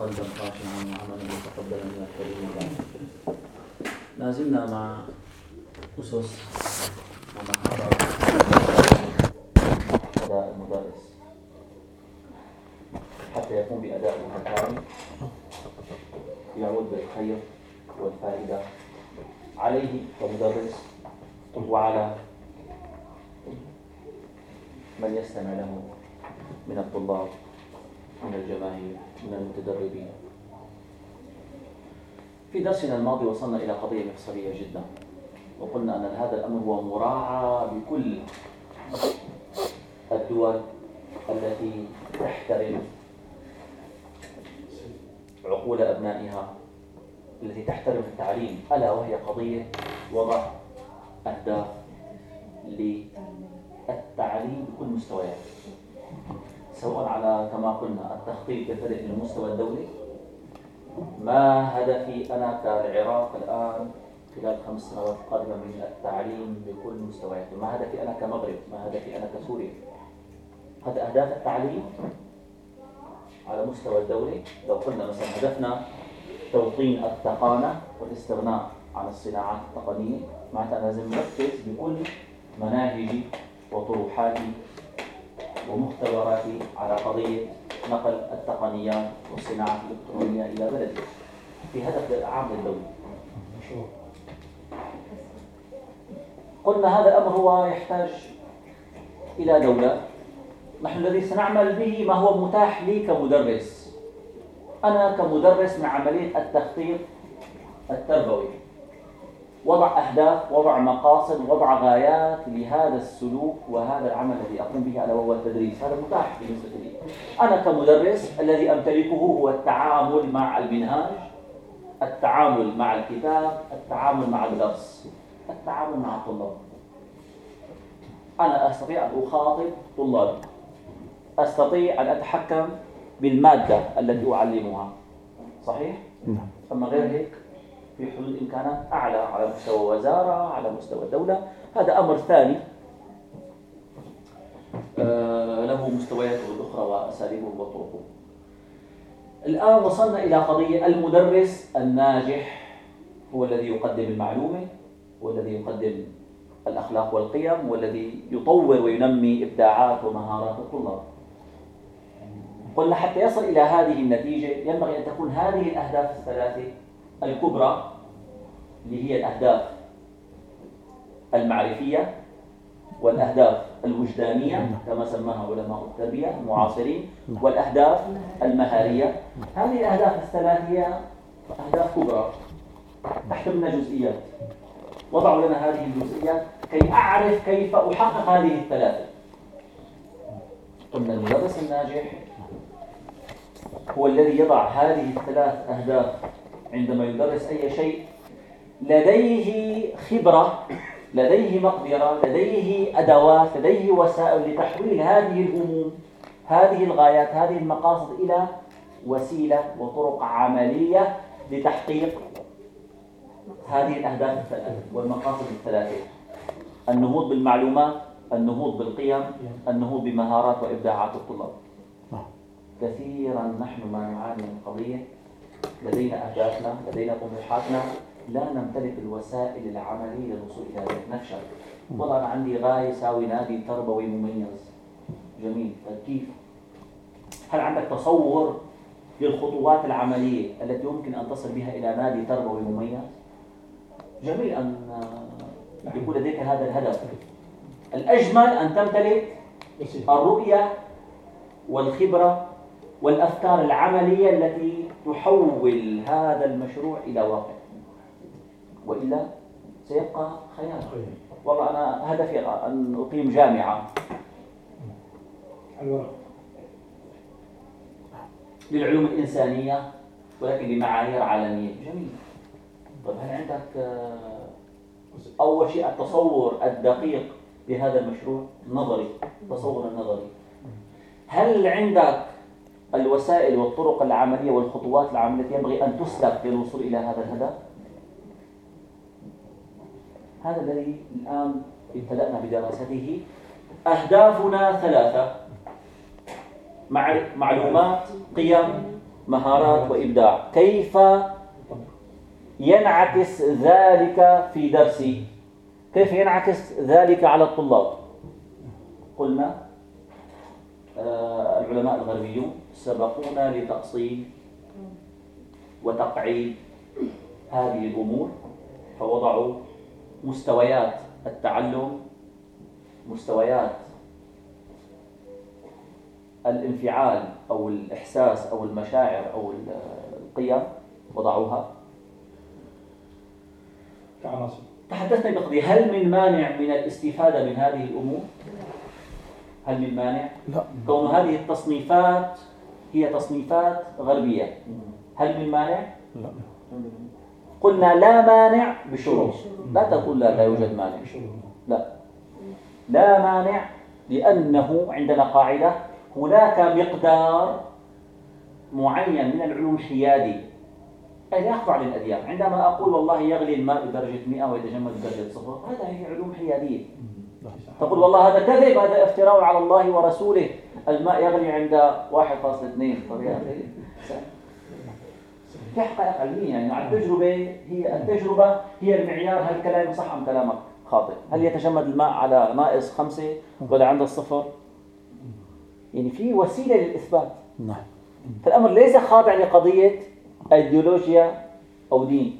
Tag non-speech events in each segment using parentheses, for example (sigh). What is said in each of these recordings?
قلبا خاشعا وعملا متقبلا يا كريم لا زلنا مع أسس ومهارات أداء المدرس حتى يقوم بأداء المكارم يعود بالخير والفائدة عليه كمدرس وعلى من يستمع له من الطلاب. من الجماهير من المتدربين. في درسنا الماضي وصلنا إلى قضية مفصلية جدا وقلنا أن هذا الأمر هو مراعى بكل الدول التي تحترم عقول أبنائها التي تحترم التعليم ألا وهي قضية وضع أهداف للتعليم بكل مستويات سواء على كما قلنا التخطيط يختلف للمستوى الدولي. ما هدفي أنا كالعراق الآن خلال خمس سنوات القادمة من التعليم بكل مستوياته؟ ما هدفي أنا كمغرب؟ ما هدفي أنا كسوريا؟ هذا أهداف التعليم على مستوى الدولي لو قلنا مثلا هدفنا توطين التقانة والاستغناء عن الصناعات التقنية معناتها لازم نركز بكل مناهجي وطروحاتي ومختبراتي على قضية نقل التقنيات والصناعة الإلكترونية إلى بلدي في هدف عام للدولة قلنا هذا الأمر هو يحتاج إلى دولة. نحن الذي سنعمل به ما هو متاح لي كمدرس. أنا كمدرس من عملية التخطيط التربوي. وضع أهداف وضع مقاصد وضع غايات لهذا السلوك وهذا العمل الذي أقوم به على وهو التدريس. هذا متاح بالنسبة لي. أنا كمدرس الذي أمتلكه هو التعامل مع المنهاج التعامل مع الكتاب التعامل مع الدرس التعامل مع الطلاب. أنا أستطيع أن أخاطب طلابي أستطيع أن أتحكم بالمادة التي أعلمها. صحيح؟ نعم. أما غير هيك؟ في حدود إمكانات أعلى على مستوى وزارة على مستوى الدولة. هذا أمر ثاني. آه، له مستوياته الأخرى وأساليبه وطرقه الآن وصلنا إلى قضية المدرس الناجح هو الذي يقدم المعلومة هو الذي يقدم الأخلاق والقيم والذي يطور وينمي إبداعات ومهارات الطلاب قلنا حتى يصل إلى هذه النتيجة ينبغي أن تكون هذه الأهداف الثلاثة الكبرى اللي هي الأهداف المعرفية والأهداف الوجدانية نعم. كما سماها علماء التربية المعاصرين نعم. والأهداف المهارية. هذه الأهداف الثلاث هي أهداف كبرى تحت من جزئيات. وضعوا لنا هذه الجزئيات كي أعرف كيف أحقق هذه الثلاثة. قلنا المدرس الناجح هو الذي يضع هذه الثلاث أهداف عندما يدرس أي شيء لديه خبرة لديه مقدرة لديه أدوات لديه وسائل لتحويل هذه الهموم هذه الغايات هذه المقاصد إلى وسيلة وطرق عملية لتحقيق هذه الأهداف الثلاثة والمقاصد الثلاثة. النهوض بالمعلومات النهوض بالقيم النهوض بمهارات وإبداعات الطلاب. كثيرا نحن ما نعاني من قضية لدينا أهدافنا لدينا طموحاتنا لا نمتلك الوسائل العملية للوصول إلى ذلك نفشل أنا عندي غاية ساوي نادي تربوي مميز. جميل. طيب كيف؟ هل عندك تصور للخطوات العملية التي يمكن أن تصل بها إلى نادي تربوي مميز؟ جميل أن يكون لديك هذا الهدف. الأجمل أن تمتلك الرؤية والخبرة والأفكار العملية التي تحول هذا المشروع إلى واقع. وإلا سيبقى خيال والله أنا هدفي أن أقيم جامعة. للعلوم الإنسانية ولكن بمعايير عالمية. جميل. طيب هل عندك آه، أول شيء التصور الدقيق لهذا المشروع؟ نظري. تصور النظري. هل عندك الوسائل والطرق العملية والخطوات العملية التي ينبغي أن تسلك للوصول إلى هذا الهدف؟ هذا الذي الآن ابتدأنا بدراسته. أهدافنا ثلاثة معلومات قيم مهارات وإبداع. كيف ينعكس ذلك في درسي؟ كيف ينعكس ذلك على الطلاب؟ قلنا آه، العلماء الغربيون سبقونا لتأصيل وتقعيد هذه الأمور فوضعوا مستويات التعلم مستويات الانفعال أو الإحساس أو المشاعر أو القيم وضعوها. كعناصر تحدثنا بقضية هل من مانع من الاستفادة من هذه الأمور؟ هل من مانع؟ لا. كون هذه التصنيفات هي تصنيفات غربية. هل من مانع؟ لا. قلنا لا مانع بشروط. لا تقول لا لا يوجد مانع. لا. لا مانع لأنه عندنا قاعدة هناك مقدار معين من العلوم الحيادي. أي يخضع للأديان. عندما أقول والله يغلي الماء بدرجة 100 ويتجمد بدرجة صفر هذا هي علوم حيادية. تقول والله هذا كذب هذا افتراء على الله ورسوله. الماء يغلي عند 1.2 طب يا أخي في حقائق علمية؟ يعني مع التجربة هي التجربة هي المعيار هل كلامي صح أم كلامك خاطئ؟ هل يتجمد الماء على ناقص خمسة ولا عند الصفر يعني في وسيلة للإثبات. نعم. فالأمر ليس خاضع لقضية أيديولوجيا أو دين.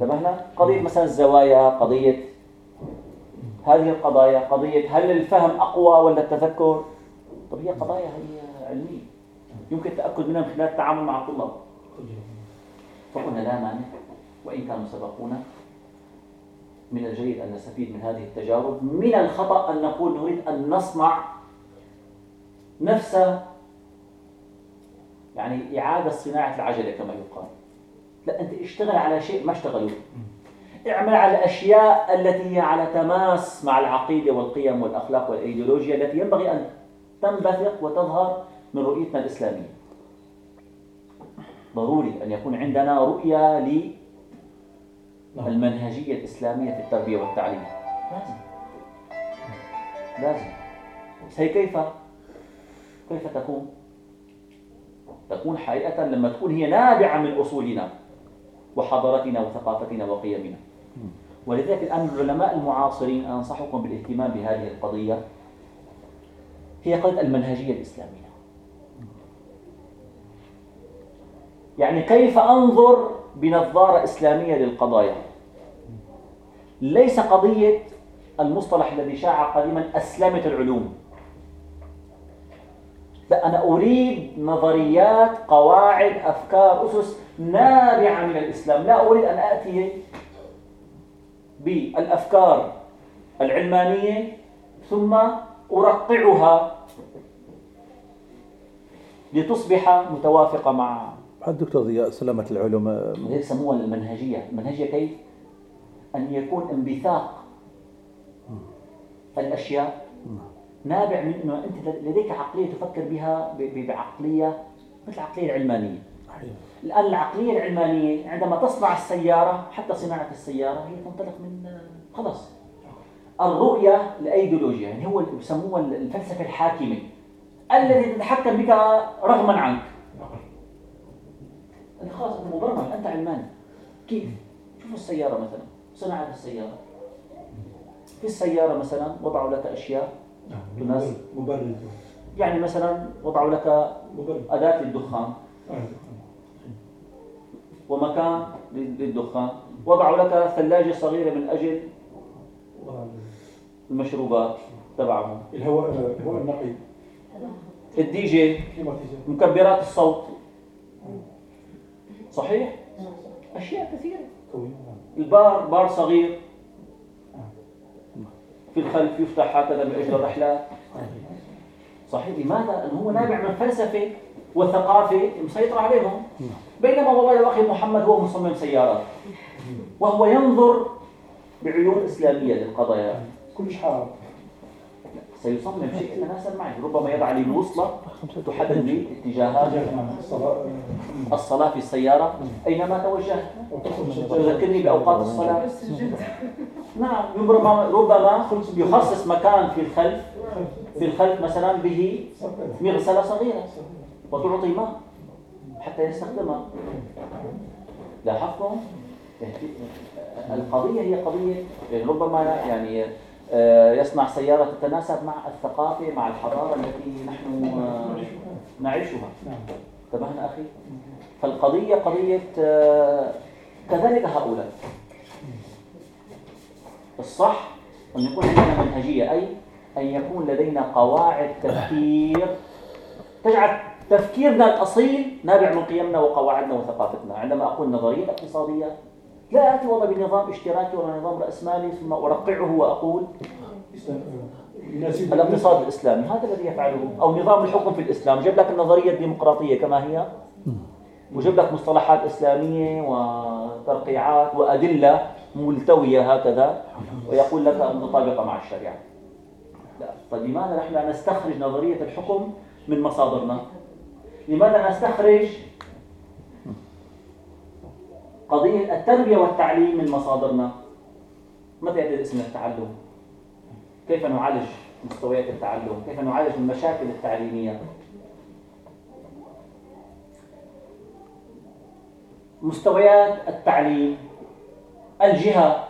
انتبهنا؟ قضية مثلا الزوايا قضية هذه القضايا قضية هل الفهم أقوى ولا التذكر؟ طب هي قضايا هي علمية. يمكن التأكد منها من خلال التعامل مع الطلاب. فقلنا لا مانع وإن كانوا سبقونا من الجيد أن نستفيد من هذه التجارب. من الخطأ أن نقول نريد أن نصنع نفس يعني إعادة صناعة العجلة كما يقال. لا أنت اشتغل على شيء ما اشتغلوا اعمل على الأشياء التي هي على تماس مع العقيدة والقيم والأخلاق والإيديولوجيا التي ينبغي أن تنبثق وتظهر من رؤيتنا الإسلامية. ضروري أن يكون عندنا رؤية للمنهجية الإسلامية في التربية والتعليم. لازم. لازم. هي كيف؟ كيف تكون؟ تكون حقيقة لما تكون هي نابعة من أصولنا وحضارتنا وثقافتنا وقيمنا. ولذلك الآن العلماء المعاصرين أنصحكم بالاهتمام بهذه القضية هي قضية المنهجية الإسلامية. يعني كيف أنظر بنظارة إسلامية للقضايا؟ ليس قضية المصطلح الذي شاع قديما أسلمت العلوم. لا أنا أريد نظريات قواعد أفكار أسس نابعة من الإسلام. لا أريد أن أتي بالأفكار العلمانية ثم أرقعها لتصبح متوافقة مع الدكتور ضياء سلامة العلوم. يسموها المنهجية. المنهجية كيف؟ أن يكون انبثاق الأشياء. نابع من أنه أنت لديك عقلية تفكر بها بعقلية مثل العقلية العلمانية. الآن العقلية العلمانية عندما تصنع السيارة حتى صناعة السيارة هي تنطلق من خلاص. الرؤية الأيديولوجيا يعني هو اللي بسموها الفلسفة الحاكمة. الذي تتحكم بك رغما عنك. انت خلاص أنت مبرمج انت علماني. كيف؟ شوفوا السيارة مثلا. صناعة السيارة. في السيارة مثلا وضعوا لك أشياء تناسب. مبرد يعني مثلا وضعوا لك أداة للدخان. آه. ومكان للدخان. وضعوا لك ثلاجة صغيرة من أجل المشروبات تبعهم. الهواء الهواء النقي. الدي جي مكبرات الصوت. صحيح؟ أشياء كثيرة. البار بار صغير. في الخلف يفتح هكذا من أجل الرحلات صحيح. لماذا؟ هو نابع من فلسفة وثقافة مسيطرة عليهم. بينما والله يا أخي محمد هو مصمم سيارات وهو ينظر بعيون إسلامية للقضايا. كلش حار. سيصمم شيء يتناسب معي ربما يضع لي بوصلة تحدد لي اتجاهات الصلاة في السيارة أينما توجهت. تذكرني بأوقات الصلاة. نعم ربما ربما يخصص مكان في الخلف في الخلف مثلا به مغسلة صغيرة وتعطي ماء حتى يستخدمها. لاحظتم؟ يعني القضية هي قضية ربما يعني يصنع سيارة تتناسب مع الثقافة مع الحضارة التي نحن آه، نعيشها. انتبهنا أخي؟ فالقضية قضية آه، كذلك هؤلاء. الصح أن يكون عندنا منهجية أي أن يكون لدينا قواعد تفكير. تجعل تفكيرنا الأصيل نابع من قيمنا وقواعدنا وثقافتنا. عندما أقول نظرية اقتصادية لا أتي والله بنظام اشتراكي ولا نظام رأسمالي ثم أرقعه وأقول الاقتصاد الإسلامي هذا الذي يفعله. أو نظام الحكم في الإسلام. جاب لك النظرية الديمقراطية كما هي. وجاب لك مصطلحات إسلامية وترقيعات وأدلة ملتوية هكذا. ويقول لك مطابقة مع الشريعة. لا. طيب لماذا نحن لا نستخرج نظرية الحكم من مصادرنا؟ لماذا نستخرج قضية التربية والتعليم من مصادرنا. ماذا يعني اسم التعلم؟ كيف نعالج مستويات التعلم؟ كيف نعالج المشاكل التعليمية؟ مستويات التعليم الجهة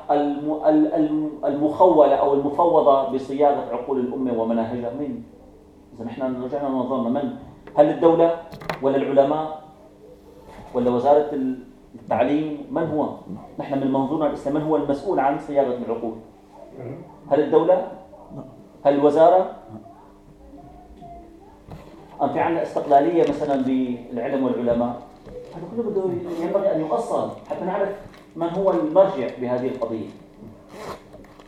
المخولة أو المفوضة بصياغة عقول الأمة ومناهجها. من؟ إذا نحن رجعنا نظرنا من؟ هل الدولة ولا العلماء ولا وزارة التعليم من هو؟ نحن من منظورنا الإسلامي من هو المسؤول عن صياغة العقول؟ هل الدولة؟ هل الوزارة؟ أم في عندنا استقلالية مثلا بالعلم والعلماء؟ هذا كله بده ينبغي أن يؤصل حتى نعرف من هو المرجع بهذه القضية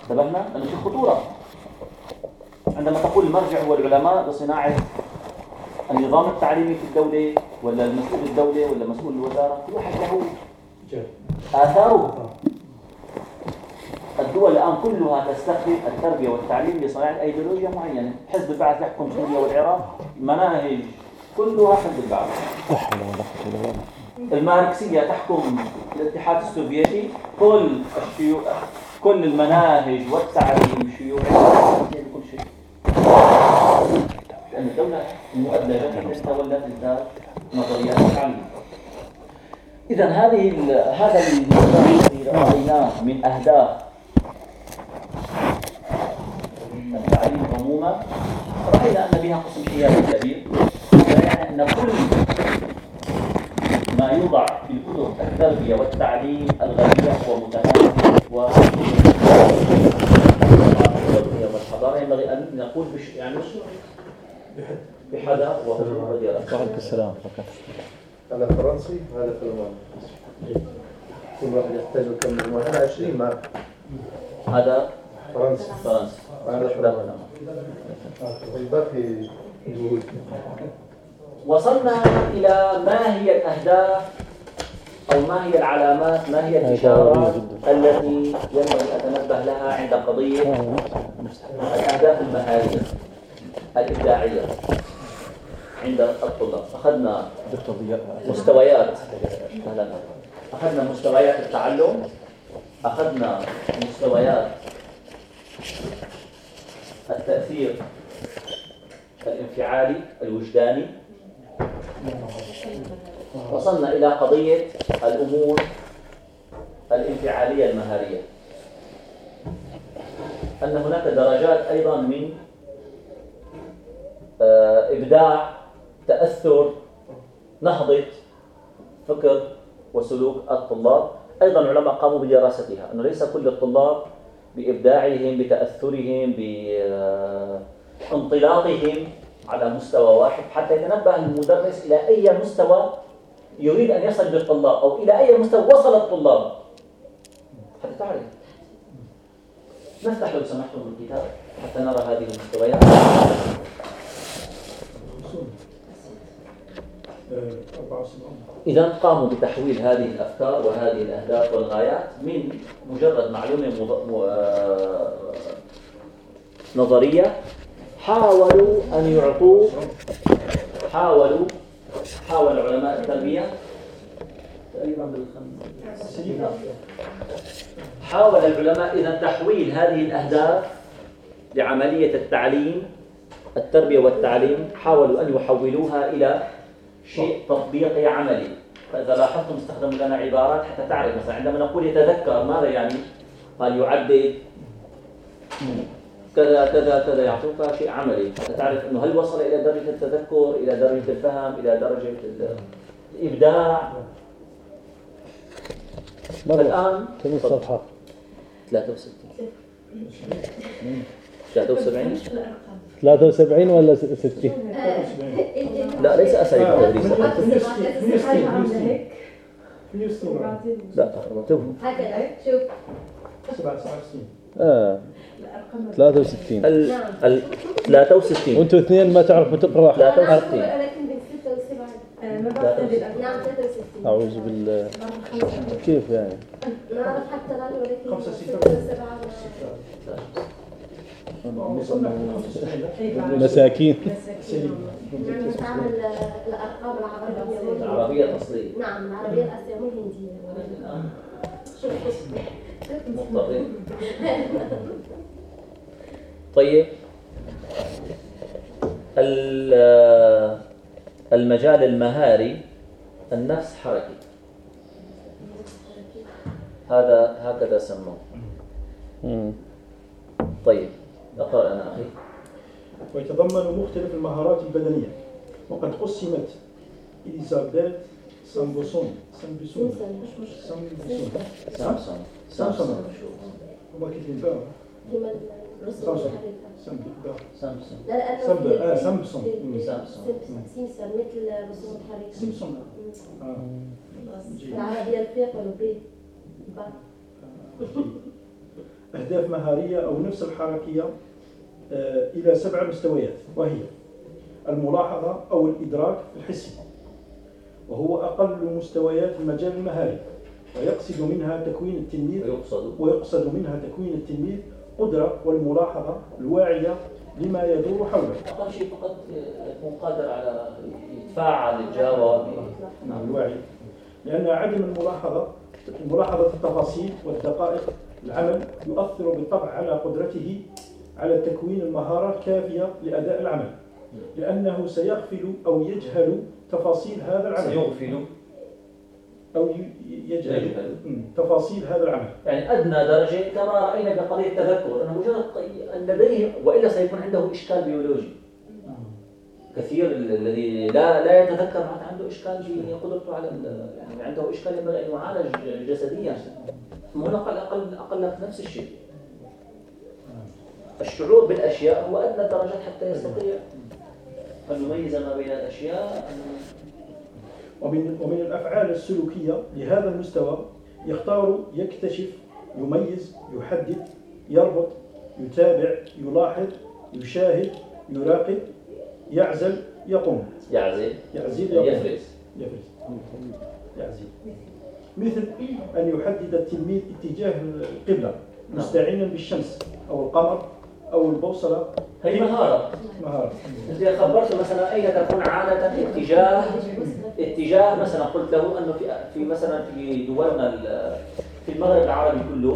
انتبهنا؟ لأنه في خطورة عندما تقول المرجع هو العلماء بصناعة النظام التعليمي في الدولة ولا المسؤول الدولة ولا مسؤول الوزارة؟ كل واحد له. آثاره. الدول الآن كلها تستخدم التربية والتعليم لصناعة أيديولوجيا معينة. حزب البعث يحكم سوريا والعراق مناهج كلها حزب البعث. الماركسية تحكم الاتحاد السوفيتي. كل الشيوع كل المناهج والتعليم شيوعي كل شيء. لأن الدولة المؤدبة تولت إنتاج نظريات التعليم إذا هذه هذا الذي رأيناه من أهداف التعليم عموما. رأينا أن بها قسم حيادي كبير. يعني أن كل ما يوضع في كتب التربية والتعليم الغربية ومتهافت و والحضارة. ينبغي أن نقول بش يعني بحذر وهو وعليكم السلام هذا فرنسي وهذا ألماني كل واحد يحتاج كم مجموعة هذا 20 مارك هذا فرنسي. فرنسي. وهذا الباقي وصلنا إلى ما هي الأهداف أو ما هي العلامات ما هي الإشارات التي ينبغي أن أتنبه لها عند قضية الأهداف المهارية الإبداعية. عند الطلاب. أخذنا مستويات. أخذنا مستويات التعلم. أخذنا مستويات التأثير الانفعالي الوجداني. وصلنا إلى قضية الأمور الانفعالية المهارية. أن هناك درجات أيضا من آه، إبداع تأثر نهضة فكر وسلوك الطلاب. أيضا العلماء قاموا بدراستها أنه ليس كل الطلاب بإبداعهم بتأثرهم بانطلاقهم على مستوى واحد. حتى يتنبه المدرس إلى أي مستوى يريد أن يصل بالطلاب أو إلى أي مستوى وصل الطلاب. حتى تعرف. نفتح لو سمحتم الكتاب حتى نرى هذه المستويات. إذا قاموا بتحويل هذه الأفكار وهذه الأهداف والغايات من مجرد معلومة آه، نظرية حاولوا أن يعطوا حاولوا حاول علماء التربية حاول العلماء إذا تحويل هذه الأهداف لعملية التعليم التربية والتعليم حاولوا أن يحولوها إلى شيء تطبيقي عملي. فإذا لاحظتم استخدموا لنا عبارات حتى تعرف. مثلا عندما نقول يتذكر ماذا يعني؟ قال يعدد كذا كذا كذا يعطوك شيء عملي. حتى تعرف إنه هل وصل إلى درجة التذكر، إلى درجة الفهم، إلى درجة الإبداع؟ مرة. الآن كم الصفحة؟ 63 73 73 ولا 60 آه، لا ليس أساليب آه، تدريس. آه، لا شوف هكذا شوف. 67 آه 63 ال 63 وأنتم اثنين ما تعرفوا تقرأ. 63 أعوذ بالله. كيف يعني؟ ما أعرف حتى الآن ولكن 65 مساكين. نعم الأرقام العربية مو- العربيه الأصلية. نعم العربية الآسيوية مو شوف مضطرين. طيب. ال- المجال المهاري النفس حركي. هذا هكذا سموه. طيب. أخي. ويتضمن مختلف المهارات البدنية. وقد قسمت إليزابيث سامبوسون. سامبوسون. سامبوسون. سامسون. سامسون. هما كما الرسم سامسون. المتحركة سامبوسون. سامسون. لا آه، سامسون. سامسون. مثل الرسوم المتحركة سيمسون آه. العربية الفيق والبي با. أهداف مهارية أو نفس الحركية؟ آه، إلى سبع مستويات وهي الملاحظة أو الإدراك الحسي وهو أقل مستويات المجال المهاري ويقصد منها تكوين التلميذ ويقصد. ويقصد منها تكوين التلميذ قدرة والملاحظة الواعية لما يدور حوله. أقل شيء فقط يكون قادر على يتفاعل يتجاوب. نعم الوعي. لأن عدم الملاحظة ملاحظة التفاصيل والدقائق العمل يؤثر بالطبع على قدرته على تكوين المهارة الكافية لأداء العمل لأنه سيغفل أو يجهل تفاصيل هذا العمل. سيغفل. أو يجهل يجهل. تفاصيل هذا العمل. يعني أدنى درجة كما رأينا بقضية التذكر أنه مجرد أن لديه وإلا سيكون عنده إشكال بيولوجي. كثير ال- الذي لا لا يتذكر معناته عنده إشكال في قدرته على يعني عنده إشكال ينبغي أن يعالج جسديا. هنا أقل أقل في نفس الشيء. الشعور بالأشياء هو أدنى الدرجات حتى يستطيع. أن يميز ما بين الأشياء. أن- ومن ومن الأفعال السلوكية لهذا المستوى يختار يكتشف يميز يحدد يربط يتابع يلاحظ يشاهد يراقب يعزل يقوم. يعزل. يعزل يقوم. يفرز. يفرز. يعزل. مثل أن يحدد التلميذ اتجاه القبلة مستعينا بالشمس أو القمر. أو البوصلة هي مهارة. مهارة. انت خبرته مثلا اين تكون عادة اتجاه اتجاه مثلا قلت له أنه في في مثلا في دولنا في المغرب العربي كله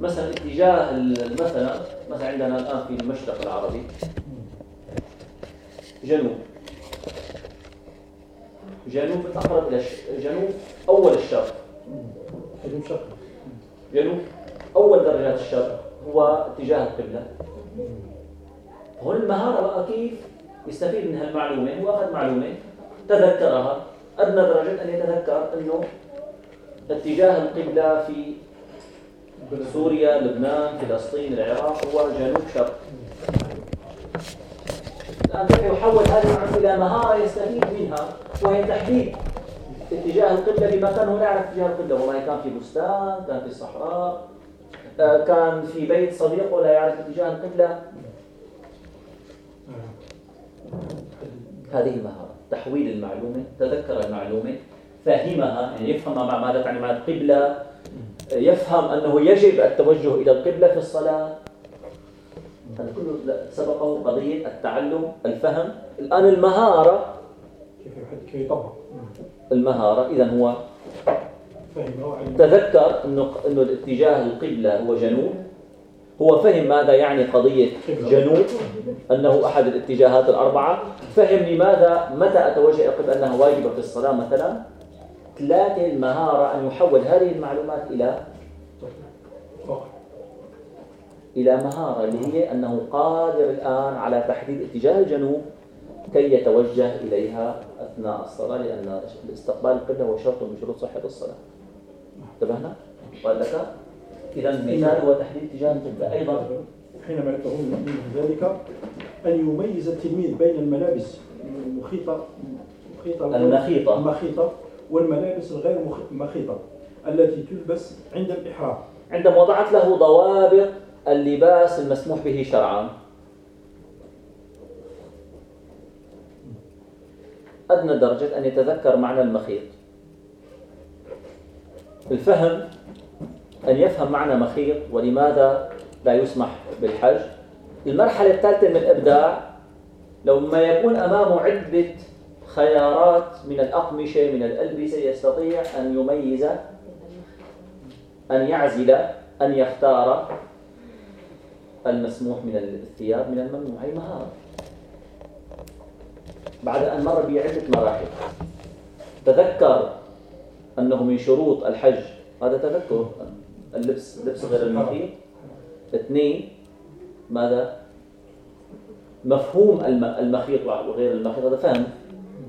مثلا اتجاه مثلا مثلا عندنا الآن في المشرق العربي. جنوب. جنوب أقرب إلى جنوب أول الشرق. جنوب أول درجات الشرق هو اتجاه القبلة. هون المهارة بقى كيف يستفيد من هالمعلومه هو أخذ معلومة تذكرها أدنى درجة أن يتذكر إنه اتجاه القبلة في سوريا لبنان فلسطين العراق هو جنوب شرق. الآن كيف يحول هذه المعلومه إلى مهارة يستفيد منها؟ وهي تحديد اتجاه القبلة بمكان هو يعرف اتجاه القبلة. والله كان في بستان كان في صحراء. كان في بيت صديقه لا يعرف اتجاه القبلة. هذه المهارة تحويل المعلومة تذكر المعلومة فهمها يعني يفهم مع ماذا تعني معنى القبلة يفهم أنه يجب التوجه إلى القبلة في الصلاة. هذا كله سبقه قضية التعلم الفهم. الآن المهارة كيف يطبق؟ المهارة إذا هو تذكر أنه أنه الاتجاه القبلة هو جنوب؟ هو فهم ماذا يعني قضية جنوب؟ أنه أحد الاتجاهات الأربعة. فهم لماذا؟ متى أتوجه القبلة أنها واجبة في الصلاة مثلا؟ ثلاثة المهارة أن يحول هذه المعلومات إلى إلى مهارة اللي هي أنه قادر الآن على تحديد اتجاه الجنوب كي يتوجه إليها أثناء الصلاة لأن استقبال القبلة هو شرط من شروط صحة الصلاة. انتبهنا؟ لك إذا المثال هو تحديد اتجاه القبلة أيضا حينما من ذلك أن يميز التلميذ بين الملابس المخيطة المخيطة المخيطة. المخيطة والملابس الغير مخ- مخيطة التي تلبس عند الإحرام. عندما وضعت له ضوابط اللباس المسموح به شرعا. أدنى درجة أن يتذكر معنى المخيط. الفهم أن يفهم معنى مخيط ولماذا لا يسمح بالحج المرحلة الثالثة من الإبداع لو ما يكون أمامه عدة خيارات من الأقمشة من الألبسة يستطيع أن يميز أن يعزل أن يختار المسموح من الثياب من الممنوع. هي مهارة. بعد أن مر بعدة مراحل تذكر أنه من شروط الحج. هذا تذكر. اللبس لبس غير المخيط اثنين ماذا؟ مفهوم الم- المخيط وغير المخيط. هذا فهم.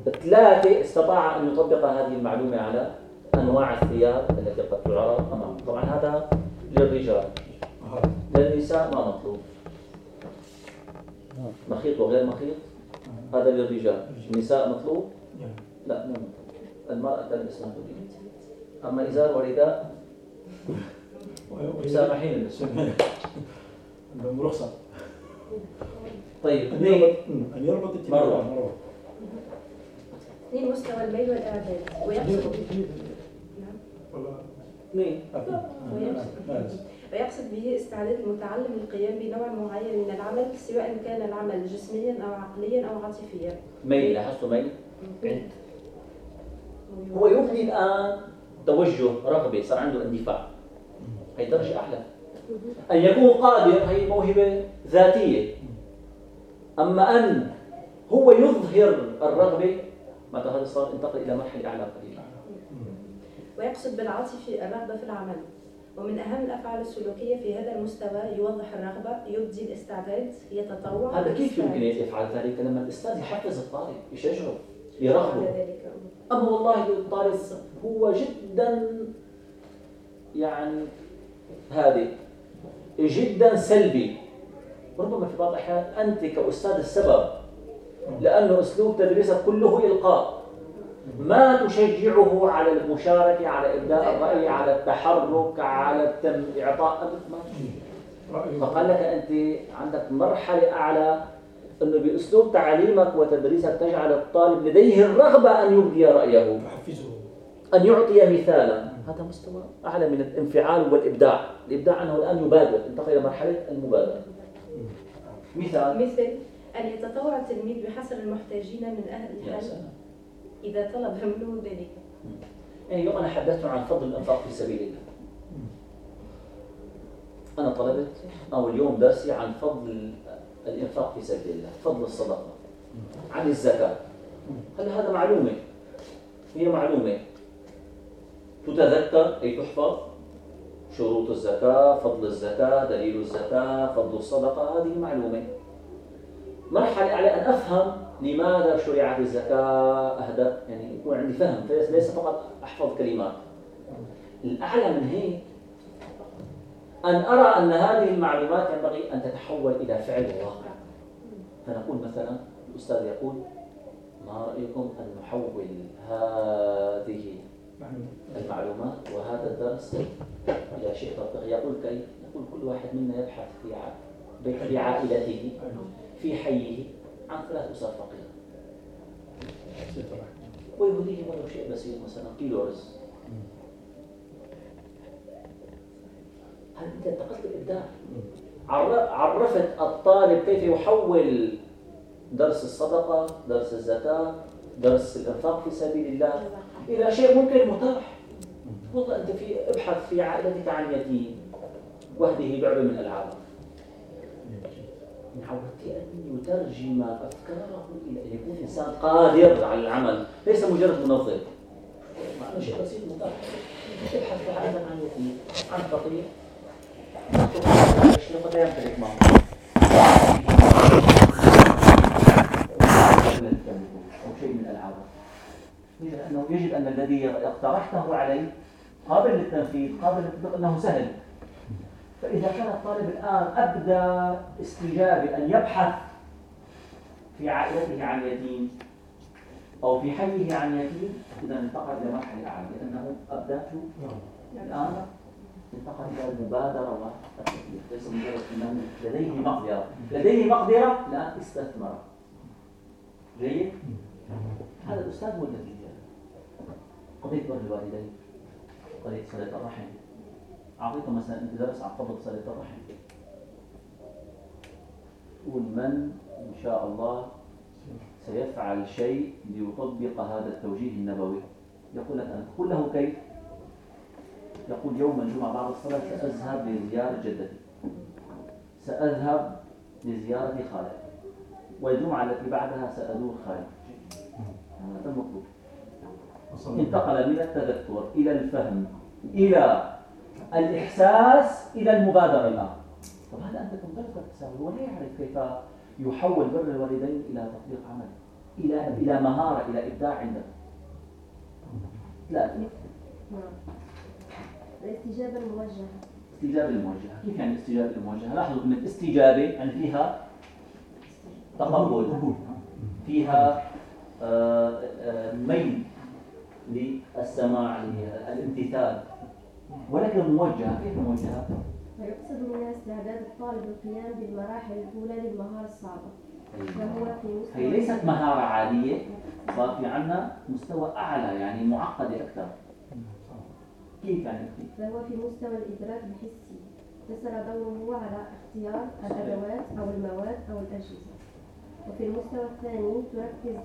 ثلاثة استطاع أن يطبق هذه المعلومة على أنواع الثياب التي قد تعرض أمامه. طبعا هذا للرجال. للنساء ما مطلوب. مخيط وغير مخيط؟ هذا للرجال. النساء مطلوب؟ لا مو مطلوب. المرأة تلبس ما تريد أما إزار ورداء مسامحين عندهم رخصة طيب أن اثنين. يربط أن يربط التلميذ مروة. مروة. اثنين مستوى الميل والإعداد. ويقصد ويقصد به استعداد المتعلم للقيام بنوع معين من العمل سواء كان العمل جسميا أو عقليا أو عاطفيا. ميل لاحظتوا ميل. هو يبني الآن توجه رغبة صار عنده اندفاع. هي درجة أعلى أن يكون قادر هي موهبة ذاتية. أما أن هو يظهر الرغبة معناتها هذا صار انتقل إلى مرحلة أعلى قليلا. ويقصد بالعاطفي الرغبة في العمل. ومن أهم الأفعال السلوكية في هذا المستوى يوضح الرغبة يبدي الاستعداد يتطوع. هذا كيف. يمكن يفعل ذلك؟ لما الأستاذ يحفز الطالب يشجعه. ذلك أما والله الطالب هو جدا يعني هادئ جدا سلبي. ربما في بعض الأحيان أنت كأستاذ السبب لأنه أسلوب تدريسك كله إلقاء. ما تشجعه على المشاركة على إبداء الرأي على التحرك على التم إعطاء ما. فقال لك أنت عندك مرحلة أعلى أنه بأسلوب تعليمك وتدريسك تجعل الطالب لديه الرغبة أن يبدي رأيه. يحفزه. أن يعطي مثالا. هذا مستوى أعلى من الانفعال والإبداع. الإبداع أنه الآن يبادر. انتقل إلى مرحلة المبادرة. مثال. مثل أن يتطوع التلميذ بحصر المحتاجين من أهل سلام. إذا طلب منه ذلك. يعني اليوم أنا حدثت عن فضل الإنفاق في سبيل الله. أنا طلبت أو اليوم درسي عن فضل الإنفاق في سبيل الله. فضل الصدقة. عن الزكاة. هلا هذا معلومة؟ هي معلومة. تتذكر أي تحفظ؟ شروط الزكاة فضل الزكاة دليل الزكاة فضل الصدقة هذه معلومة. مرحلة على أن أفهم لماذا شرعت الزكاة أهداف يعني يكون عندي فهم ليس فقط أحفظ كلمات. الأعلى من هيك أن أرى أن هذه المعلومات ينبغي أن تتحول إلى فعل واقع. فنقول مثلا الأستاذ يقول ما رأيكم أن نحول هذه المعلومات وهذا الدرس إلى شيء تطبيقي؟ يقول كيف؟ يقول كل واحد منا يبحث في في عائلته في حيه عن ثلاث أسر فقيرة. ويهديهم ولو شيء بسيط مثلا كيلو رز. هل أنت انتقلت الإبداع عر- عرفت الطالب كيف يحول درس الصدقة درس الزكاة درس الإنفاق في سبيل الله إلى شيء ممكن متاح. والله أنت في ابحث في عائلتك عن يتيم. وهذه لعبة من ألعابك من حضرتي أن يترجم أفكاره إلى أن يكون إنسان قادر على العمل. ليس مجرد منظم. معنى شيء بسيط متاح. ابحث عن عن يتيم عن فقير. الألعاب يجب أن الذي اقترحته عليه قابل للتنفيذ قابل للتطبيق أنه سهل فإذا كان الطالب الآن أبدى استجابة أن يبحث في عائلته عن يتيم أو في حيه عن يتيم إذا انتقل إلى مرحلة أعلى لأنه أبدى الآن إلى المبادرة ليس لديه مقدرة. لديه مقدرة؟ الآن استثمر. جيد؟ هذا الأستاذ هو الذي قضية بر الوالدين. قضية صلة الرحم. أعطيته مثلا أنت درس عن فضل صلة الرحم. قول من إن شاء الله سيفعل شيء ليطبق هذا التوجيه النبوي؟ يقول لك أنت قل له كيف؟ يقول يوم الجمعة بعد الصلاة سأذهب لزيارة جدتي. سأذهب لزيارة خالتي. والجمعة التي بعدها سأزور خالتي. هذا المطلوب. انتقل من التذكر إلى الفهم إلى الإحساس إلى المبادرة. الآن طب هذا أنت تمتلك تساوي هو لا يعرف كيف يحول بر الوالدين إلى تطبيق عمل إلى إلى مهارة إلى إبداع عنده لا. نعم. الاستجابة الموجهة. استجابة الموجهة. كيف يعني استجابة الموجهة؟ لاحظوا كلمة استجابة يعني فيها تقبل. فيها آه، آه، ميل للسماع للامتثال. ولكن موجهة. كيف موجهة؟ ويقصد منها استعداد الطالب القيام بالمراحل الأولى للمهارة الصعبة. فهو في مستوى هي ليست مهارة عادية صار في عنا مستوى أعلى يعني معقدة أكثر. كيف يعني؟ فهو في مستوى الإدراك الحسي. اقتصر دوره على اختيار الأدوات أو المواد أو الأجهزة. وفي المستوى الثاني تركز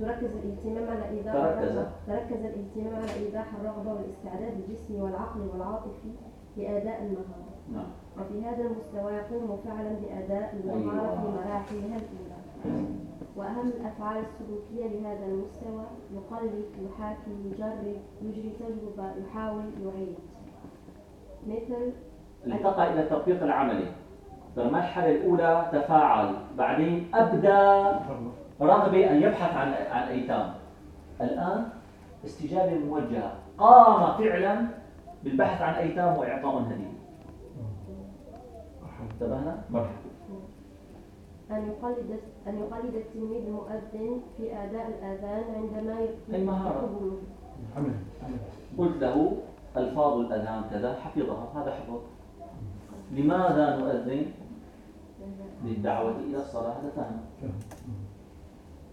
تركز الاهتمام على إيضاح تركز. تركز الاهتمام على إيضاح الرغبة والاستعداد الجسمي والعقلي والعاطفي لأداء المهارة. نعم. وفي هذا المستوى يقوم فعلا بأداء المهارة. في مراحلها الأولى. وأهم الأفعال السلوكية لهذا المستوى يقلد يحاكي يجرب يجري تجربة يحاول يعيد. مثل التقى إلى التطبيق العملي. فالمرحلة الأولى تفاعل بعدين أبدأ رغبة أن يبحث عن عن أيتام. الآن استجابة موجهة. قام فعلا بالبحث عن أيتام وإعطائهم هدية. انتبهنا؟ مرحبا أن يقلد أن يقلد التلميذ المؤذن في أداء الأذان عندما المهارة. قلت له ألفاظ الأذان كذا حفظها هذا حفظ. لماذا نؤذن؟ للدعوة إلى الصلاة هذا فهم.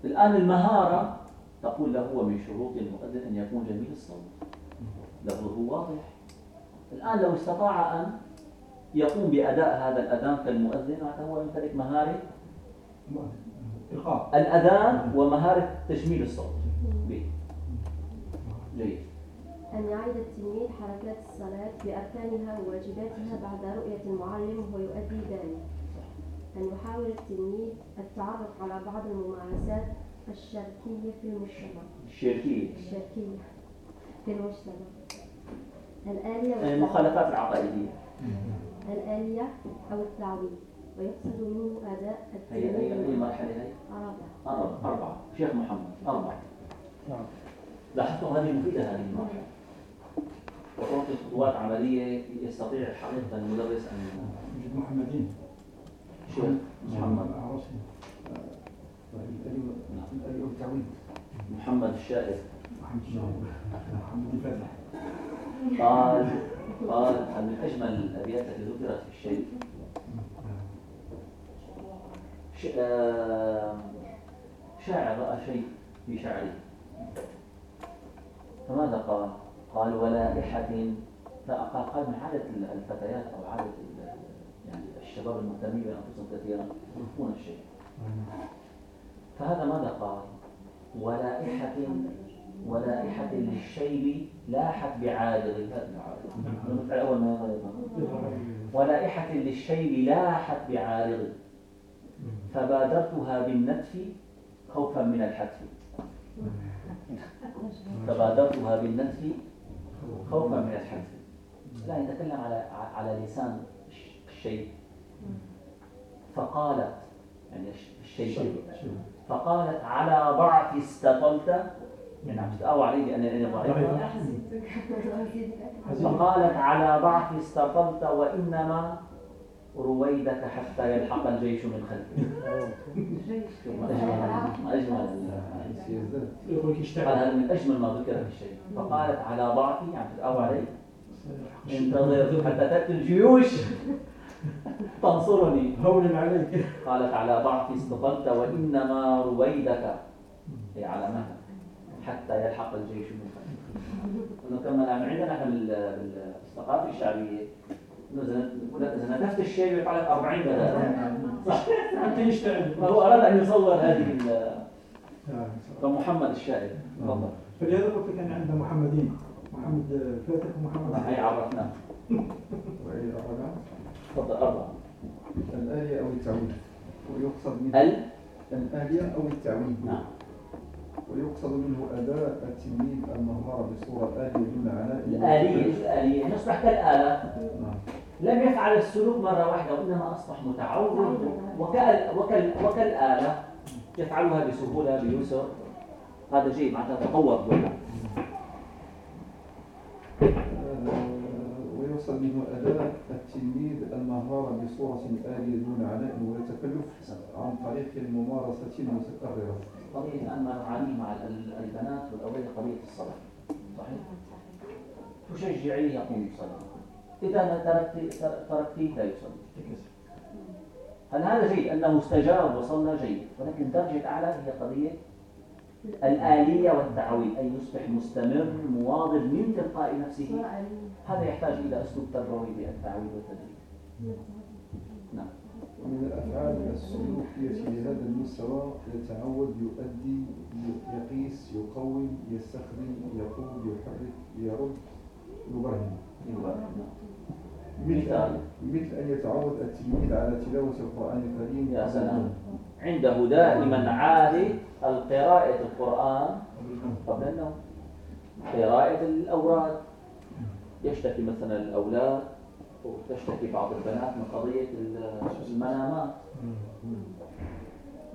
الآن المهارة تقول له ومن شروط المؤذن أن يكون جميل الصوت. لفظه واضح. الآن لو استطاع أن يقوم بأداء هذا الأذان كالمؤذن هذا هو يمتلك مهارة. الأذان ومهارة تجميل الصوت. به. جيد أن يعيد التلميذ حركات الصلاة بأركانها وواجباتها بعد رؤية المعلم وهو يؤدي ذلك. أن يحاول التلميذ التعرف على بعض الممارسات الشركية في المجتمع. الشركية الشركية في المجتمع. الآلية والتعويض. المخالفات العقائدية. الآلية أو التعويض. ويقصد منه أداء هي هي هي التلميذ مرحلة هي؟ أربعة. أربعة. شيخ محمد أربعة. نعم. لاحظتم هذه مفيدة هذه المرحلة؟ وتعطي خطوات عملية يستطيع حقيقة المدرس أن يوجد محمدين. شيخ محمد. عرسي محمد الشائر محمد الفاتح. قال قال من أجمل الأبيات التي ذكرت في الشيء شاعر رأى شيء في شعره فماذا قال؟ قال ولائحة فقال قال من عادة الفتيات أو عادة يعني الشباب المهتمين بأنفسهم كثيرا يخفون الشيء. فهذا ماذا قال؟ ولائحة ولائحة للشيب لاحت بعارض المفعل الأول ما يظهر ولائحة للشيب لاحت بعارض فبادرتها بالنتف خوفا من الحتف. (laughs) فبادرتها بالنتف خوفا من الحتف. لا يتكلم على على لسان الشيء. فقالت يعني الشيء. فقالت على ضعف استطلت يعني عم تتقوى علي بأنني ضعيف. فقالت على ضعف استطلت وإنما رويدك حتى يلحق الجيش من خلفه. أجمل قال هذا من أجمل ما ذكر في الشيء. فقالت على ضعفي عم تتقوى علي انتظر حتى تأتي الجيوش. تنصرني. هونا عليك قالت على ضعفي استطلت وإنما رويدك. أي على مهلك حتى يلحق الجيش من خلفه. كما عندنا إحنا بالثقافة الشعبية نتفت الشيء يقول لك 40 بدل صح. أنت يشتغل فهو (laughs) أراد أن يصور هذه فمحمد الشاعر. تفضل. فلهذا قلت لك أن عندنا محمدين. محمد فاتح ومحمد هي عرفناه. (laughs) وإلى أربعة تفضل أربعة. الآلية أو التعويض ويقصد منه ال؟ الآلية أو التعويض نعم. ويقصد منه أداء التلميذ المظهر بصورة آلية دون عناء الآلية الآلية. نصبح كالآلة. نعم. لم يفعل السلوك مرة واحدة وإنما أصبح متعود وكال وكال وكالآلة يفعلها بسهولة بيسر. هذا جيد معناتها تطور بنا ويوصل منه أداء التلميذ المهارة بصورة آلية دون عناء ولا تكلف عن طريق الممارسة المتكررة. قضية الآن ما نعانيه مع البنات والأولاد قضية الصلاة. صحيح؟ تشجعيه يقوم بالصلاة إذا تركت تركتيه لا يصلي هل هذا جيد؟ أنه استجاب وصلى جيد. ولكن درجة الأعلى هي قضية الآلية والتعويل أي يصبح مستمر مواظب من تلقاء نفسه. هذا يحتاج إلى أسلوب تربوي بالتعويل والتدريب. نعم. ومن الأفعال السلوكية في هذا المستوى يتعود يؤدي يقيس يقوم يستخدم يقود يحرك يرد يبرهن. مثل مثل أن يتعود التلميذ على تلاوة القرآن الكريم. يا سلام. عنده دائما عادة القراءة القرآن قبل النوم. قراءة الأوراد. يشتكي مثلا الأولاد وتشتكي بعض البنات من قضية المنامات.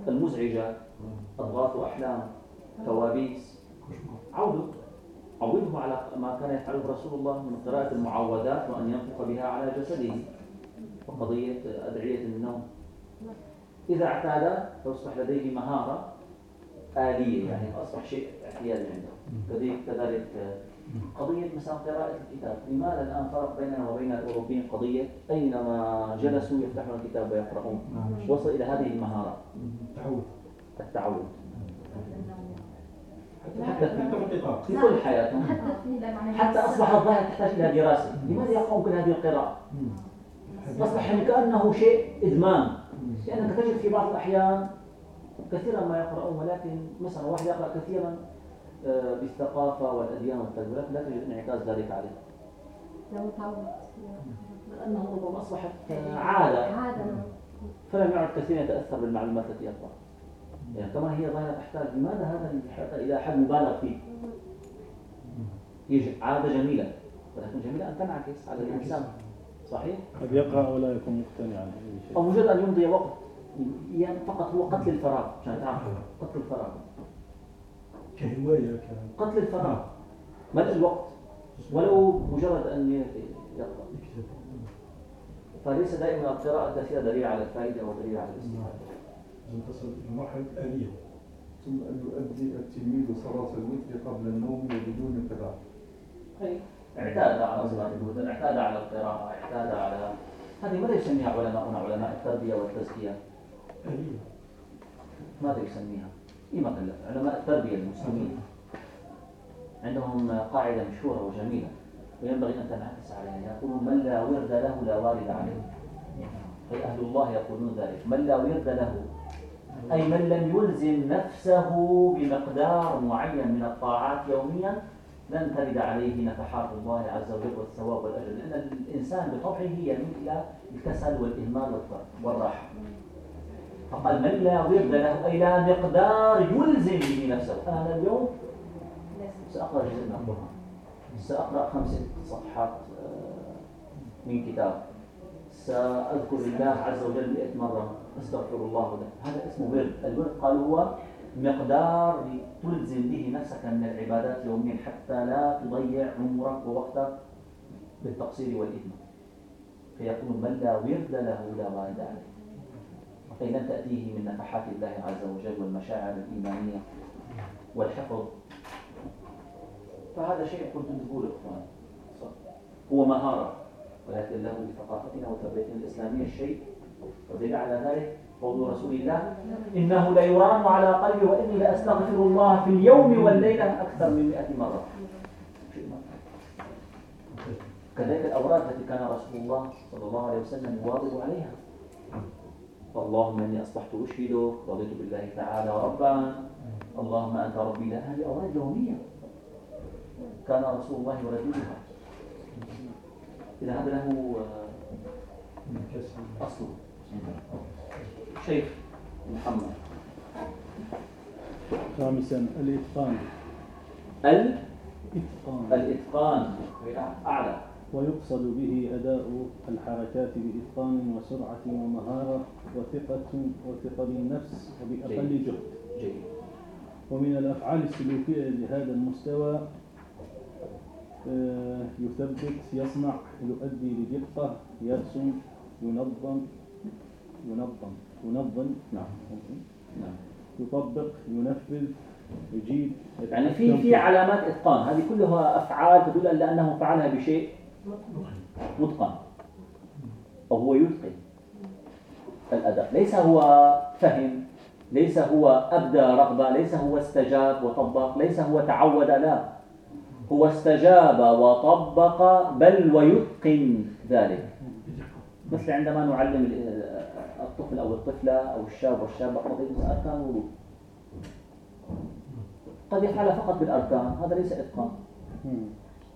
المزعجة أضغاث أحلام كوابيس عودوا عوده على ما كان يفعله رسول الله من قراءة المعوذات وأن ينفخ بها على جسده وقضية أدعية النوم. إذا اعتاد فيصبح لديه مهارة آلية يعني أصبح شيء اعتيادي عنده. كذلك كذلك قضية مثلا قراءة الكتاب. لماذا الآن فرق بيننا وبين الأوروبيين قضية أينما جلسوا يفتحون الكتاب ويقرؤون؟ وصل إلى هذه المهارة. التعود. التعود حتى في كل حياتهم. حتى أصبح الظاهر تحتاج إلى دراسة. لماذا يقوم كل هذه القراءة؟ أصبح يعني كأنه شيء إدمان. لأنك تجد في بعض الأحيان كثيرا ما يقرؤون ولكن مثلا واحد يقرأ كثيرا آه، بالثقافة والأديان ولكن لا تجد انعكاس ذلك عليه. لأنه ربما أصبحت عادة. فلم يعد كثيرا يتأثر بالمعلومات التي يقرأ يعني كما هي ظاهرة تحتاج. لماذا هذا اللي إلى حد مبالغ فيه؟ هي عادة جميلة. ولكن جميلة أن تنعكس على الإنسان. صحيح؟ قد يقرأ ولا يكون مقتنعا أو مجرد أن يمضي وقت. يعني فقط هو قتل الفراغ. عشان تعرفوا قتل الفراغ. كهواية قتل الفراغ. ملء الوقت؟ ولو مجرد أن يقرأ. فليس دائما القراءة الكثيرة دليل على الفائدة ودليل على الاستفادة. تصل إلى مرحلة آلية. ثم أن يؤدي التلميذ صلاة الوتر قبل النوم وبدون قراءة أي اعتاد على صلاة الوتر اعتاد على القراءة اعتاد على هذه ماذا يسميها علماؤنا علماء التربية والتزكية؟ آلية. ماذا يسميها؟ إيه علماء التربية المسلمين. عندهم قاعدة مشهورة وجميلة وينبغي أن تنعكس عليها. يقولون من لا ورد له لا وارد عليه. أي أهل الله يقولون ذلك. من لا ورد له أي من لم يلزم نفسه بمقدار معين من الطاعات يوميا لن ترد عليه نفحات الله عز وجل والثواب والأجر. لأن الإنسان بطبعه يميل إلى الكسل والإهمال والراحة. فقال من لا ورد له أي لا مقدار يلزم به نفسه. أنا اليوم سأقرأ جزء من القرآن. سأقرأ خمسة صفحات آه، من كتاب. سأذكر الله عز وجل 100 مرة أستغفر الله له. هذا اسمه ورد الورد. قال هو مقدار تلزم به نفسك من العبادات يوميا حتى لا تضيع عمرك ووقتك بالتقصير والإثم. فيقول من لا ورد له لا وارد عليه. أي لن تأتيه من نفحات الله عز وجل والمشاعر الإيمانية والحفظ. فهذا شيء كنت تقول إخوان. هو مهارة ولكن له لثقافتنا وتربيتنا الإسلامية الشيء ودل على ذلك قول رسول الله إنه ليرام على قلبي وإني لأستغفر الله في اليوم والليلة أكثر من مئة مرة. كذلك الأوراد التي كان رسول الله صلى الله عليه وسلم يواظب عليها. اللهم إني أصبحت أشهدك رضيت بالله تعالى ربا اللهم أنت ربي لا هذه أوراد يومية. كان رسول الله يرددها. إذا هذا له آه، أصل. شيخ محمد. خامسا الإتقان. الإتقان. الإتقان أعلى. ويقصد به أداء الحركات بإتقان وسرعة ومهارة وثقة وثقة بالنفس وبأقل. جهد. جيد. ومن الأفعال السلوكية لهذا المستوى آه، يثبت يصنع يؤدي بدقة يرسم ينظم ينظم. ينظم؟ نعم. نعم. يطبق ينفذ يجيب. يعني في في علامات إتقان. هذه كلها أفعال تدل على أنه فعلها بشيء متقن. أو هو يتقن. الأداء ليس هو فهم ليس هو أبدى رغبة ليس هو استجاب وطبق ليس هو تعود لا. هو استجاب وطبق بل ويتقن ذلك. مثل عندما نعلم الطفل أو الطفلة أو الشاب والشابة قضية أركان الوضوء قد يفعل فقط بالأركان هذا ليس إتقان.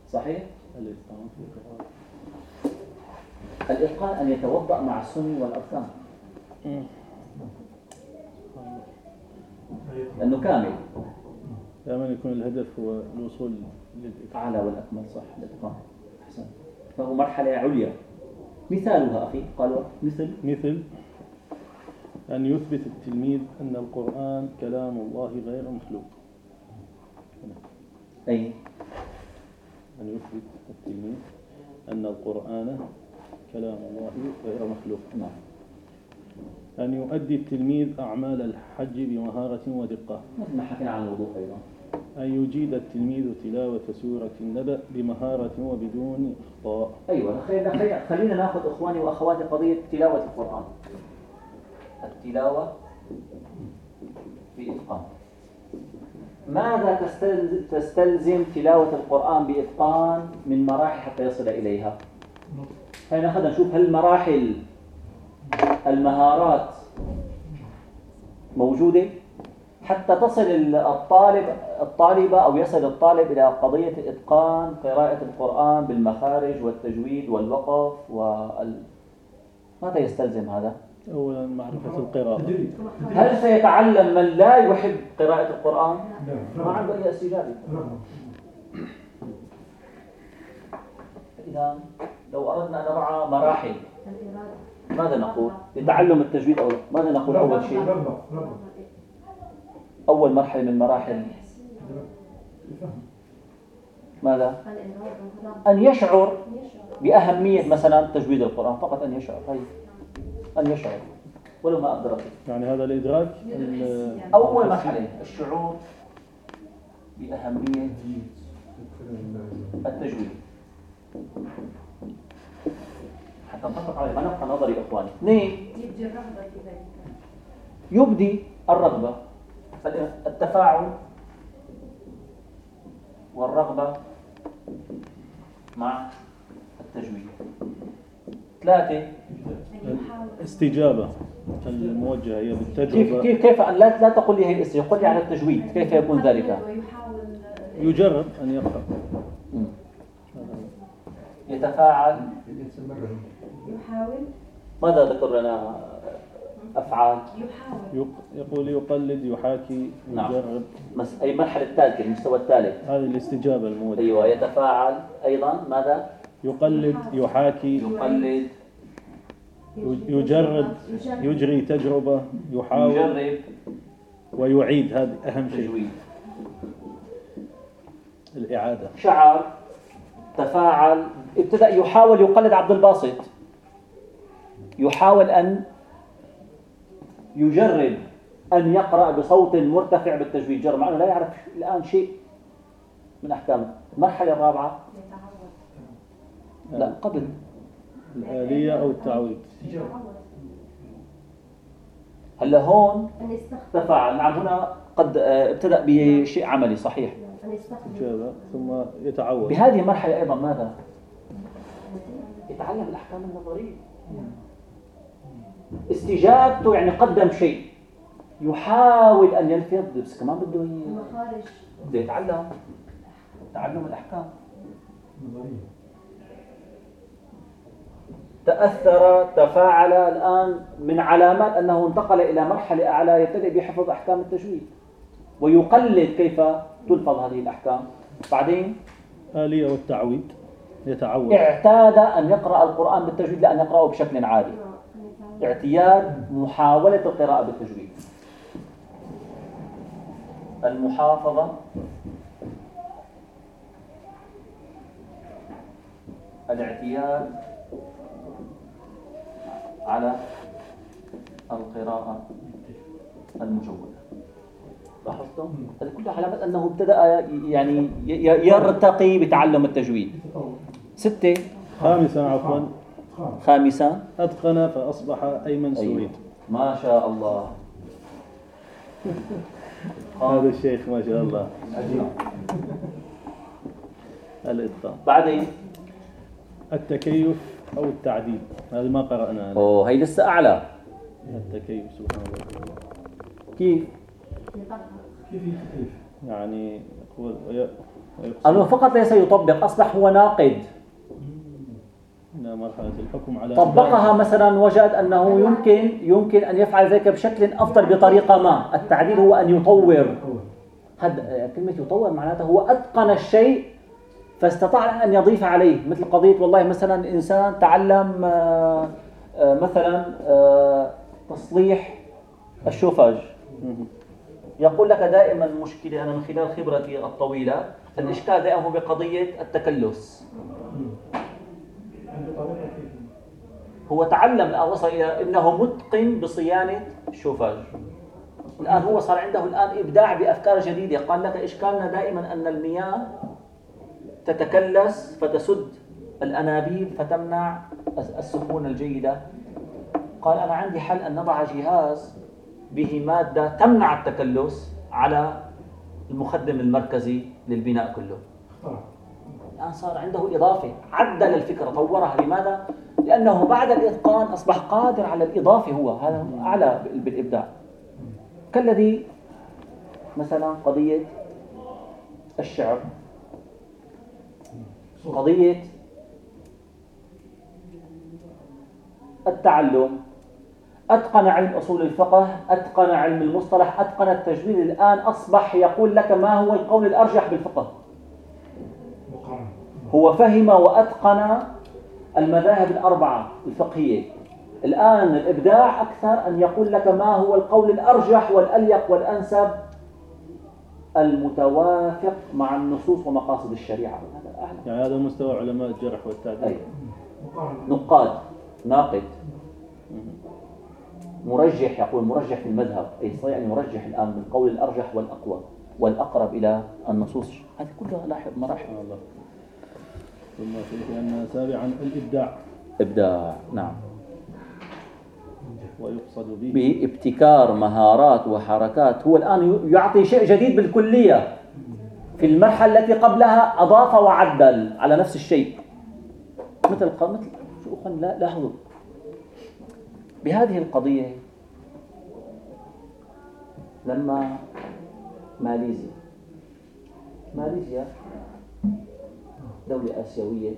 صحيح؟ الإتقان الإتقان أن يتوضأ مع السنن والأركان. لأنه كامل. دائما يكون الهدف هو الوصول للإتقان. أعلى والأكمل صح الإتقان. أحسن. فهو مرحلة عليا. مثالها أخي قالوا. مثل؟ مثل؟ أن يثبت التلميذ أن القرآن كلام الله غير مخلوق. أي؟ أن يثبت التلميذ أن القرآن كلام الله غير مخلوق. نعم. أن يؤدي التلميذ أعمال الحج بمهارة ودقة. مثل ما حكينا عن الوضوء أيضا. أن يجيد التلميذ تلاوة سورة النبأ بمهارة وبدون أخطاء. أيوة خلينا خلينا, خلينا نأخذ إخواني وأخواتي قضية تلاوة القرآن. التلاوة بإتقان ماذا تستل- تستلزم تلاوة القرآن بإتقان من مراحل حتى يصل إليها؟ خلينا ناخذ نشوف هل مراحل المهارات موجودة؟ حتى تصل الطالب الطالبة أو يصل الطالب إلى قضية إتقان قراءة القرآن بالمخارج والتجويد والوقف وال... ماذا يستلزم هذا؟ أولا معرفة القراءة هل سيتعلم من لا يحب قراءة القرآن؟ ما نعم عنده أي استجابة. إذا لو أردنا أن نضع مراحل ماذا نقول؟ لتعلم التجويد أو ماذا نقول أول شيء؟ رغبة رغبة أول مرحلة من مراحل ماذا؟ أن يشعر يشعر بأهمية مثلا تجويد القرآن فقط أن يشعر طيب أن يشعر. ولو ما أدرك يعني هذا الإدراك ال- أول مرحلة الشعور بأهمية التجويد. حتى نطبق عليه. ما نبقى نظري إخواني. اثنين. يبدي الرغبة. في ذلك يبدي الرغبة التفاعل والرغبة مع التجويد. ثلاثة. استجابة. الموجهة هي كيف بالتجربة. كيف كيف أن لا لا تقل لي هي الاستجابة قل لي على التجويد كيف يكون ذلك؟ يجرب أن يقرأ. يتفاعل. يحاول ماذا ذكر لنا؟ أفعال. يحاول يق- يقول يقلد يحاكي نعم. يجرب. مس- أي المرحلة الثالثة المستوى الثالث هذه الاستجابة الموجودة أيوة يتفاعل. أيضا ماذا؟ يقلد يحاكي يقلد يجرب يجري تجربة يحاول يجرب ويعيد. هذا أهم شيء. تجويد. الإعادة. شعر تفاعل ابتدأ يحاول يقلد عبد الباسط. يحاول أن يجرب أن يقرأ بصوت مرتفع بالتجويد. جرب مع أنه لا يعرف الآن شيء من أحكام المرحلة الرابعة لا قبل. الآلية أو التعويض. هلا هون أن يستخدم تفاعل. نعم هنا قد آه، ابتدأ بشيء عملي صحيح. أن يستخدم استجابة ثم يتعود بهذه المرحلة أيضا ماذا؟ يتعلم الأحكام النظرية. استجابته يعني قدم شيء. يحاول أن يلفظ بس كمان بده بده يتعلم. تعلم الأحكام. تأثر تفاعل الآن من علامات أنه انتقل إلى مرحلة أعلى يبتدئ بحفظ أحكام التجويد ويقلد كيف تلفظ هذه الأحكام. بعدين؟ آلية والتعويض يتعود اعتاد أن يقرأ القرآن بالتجويد لأن يقرأه بشكل عادي. اعتياد محاولة القراءة بالتجويد المحافظة. الاعتياد. على القراءة المجودة. لاحظتم؟ هذه كلها علامات أنه ابتدأ يعني يرتقي بتعلم التجويد. ستة. خامسا عفوا. خامسا أتقن فأصبح أيمن أيوة. سويد. ما شاء الله. هذا الشيخ ما شاء الله. الإتقان بعدين؟ التكيف. أو التعديل هذا ما قرأنا. أوه هي لسه أعلى. التكيف سبحان الله. كيف؟ يعني وي- ويقصد أنه فقط ليس يطبق أصبح هو ناقد. مرحلة الحكم على طبقها مثلا وجد أنه يمكن يمكن أن يفعل ذلك بشكل أفضل بطريقة ما. التعديل هو أن يطور. هذا كلمة يطور معناتها هو أتقن الشيء فاستطاع أن يضيف عليه مثل قضية والله مثلا إنسان تعلم آه، آه، مثلا آه، تصليح الشوفاج. يقول لك دائما مشكلة أنا من خلال خبرتي الطويلة الإشكال دائما هو بقضية التكلس. هو تعلم الآن وصل إلى أنه متقن بصيانة الشوفاج الآن هو صار عنده الآن إبداع بأفكار جديدة. قال لك إشكالنا دائما أن المياه تتكلس فتسد الأنابيب فتمنع السخونة الجيدة. قال أنا عندي حل أن نضع جهاز به مادة تمنع التكلس على المخدم المركزي للبناء كله. الآن صار عنده إضافة. عدل الفكرة طورها. لماذا؟ لأنه بعد الإتقان أصبح قادر على الإضافة هو. هذا أعلى بالإبداع. كالذي مثلا قضية الشعر. قضية التعلم. أتقن علم أصول الفقه أتقن علم المصطلح أتقن التجويد. الآن أصبح يقول لك ما هو القول الأرجح بالفقه؟ هو فهم وأتقن المذاهب الأربعة الفقهية. الآن الإبداع أكثر أن يقول لك ما هو القول الأرجح والأليق والأنسب المتوافق مع النصوص ومقاصد الشريعة. يعني هذا مستوى علماء الجرح والتعديل. أي. نقاد ناقد. مرجح يقول مرجح في المذهب. أي يستطيع أن يرجح الآن بالقول الأرجح والأقوى والأقرب إلى النصوص. هذه كلها لاحظ مراحل. سبحان الله. ثم في أن سابعا الإبداع. إبداع نعم. ويقصد به. بابتكار مهارات وحركات. هو الآن يعطي شيء جديد بالكلية. في المرحلة التي قبلها أضاف وعدل على نفس الشيء. مثل مثل أخوان؟ لا لاحظوا بهذه القضية لما ماليزيا ماليزيا دولة آسيوية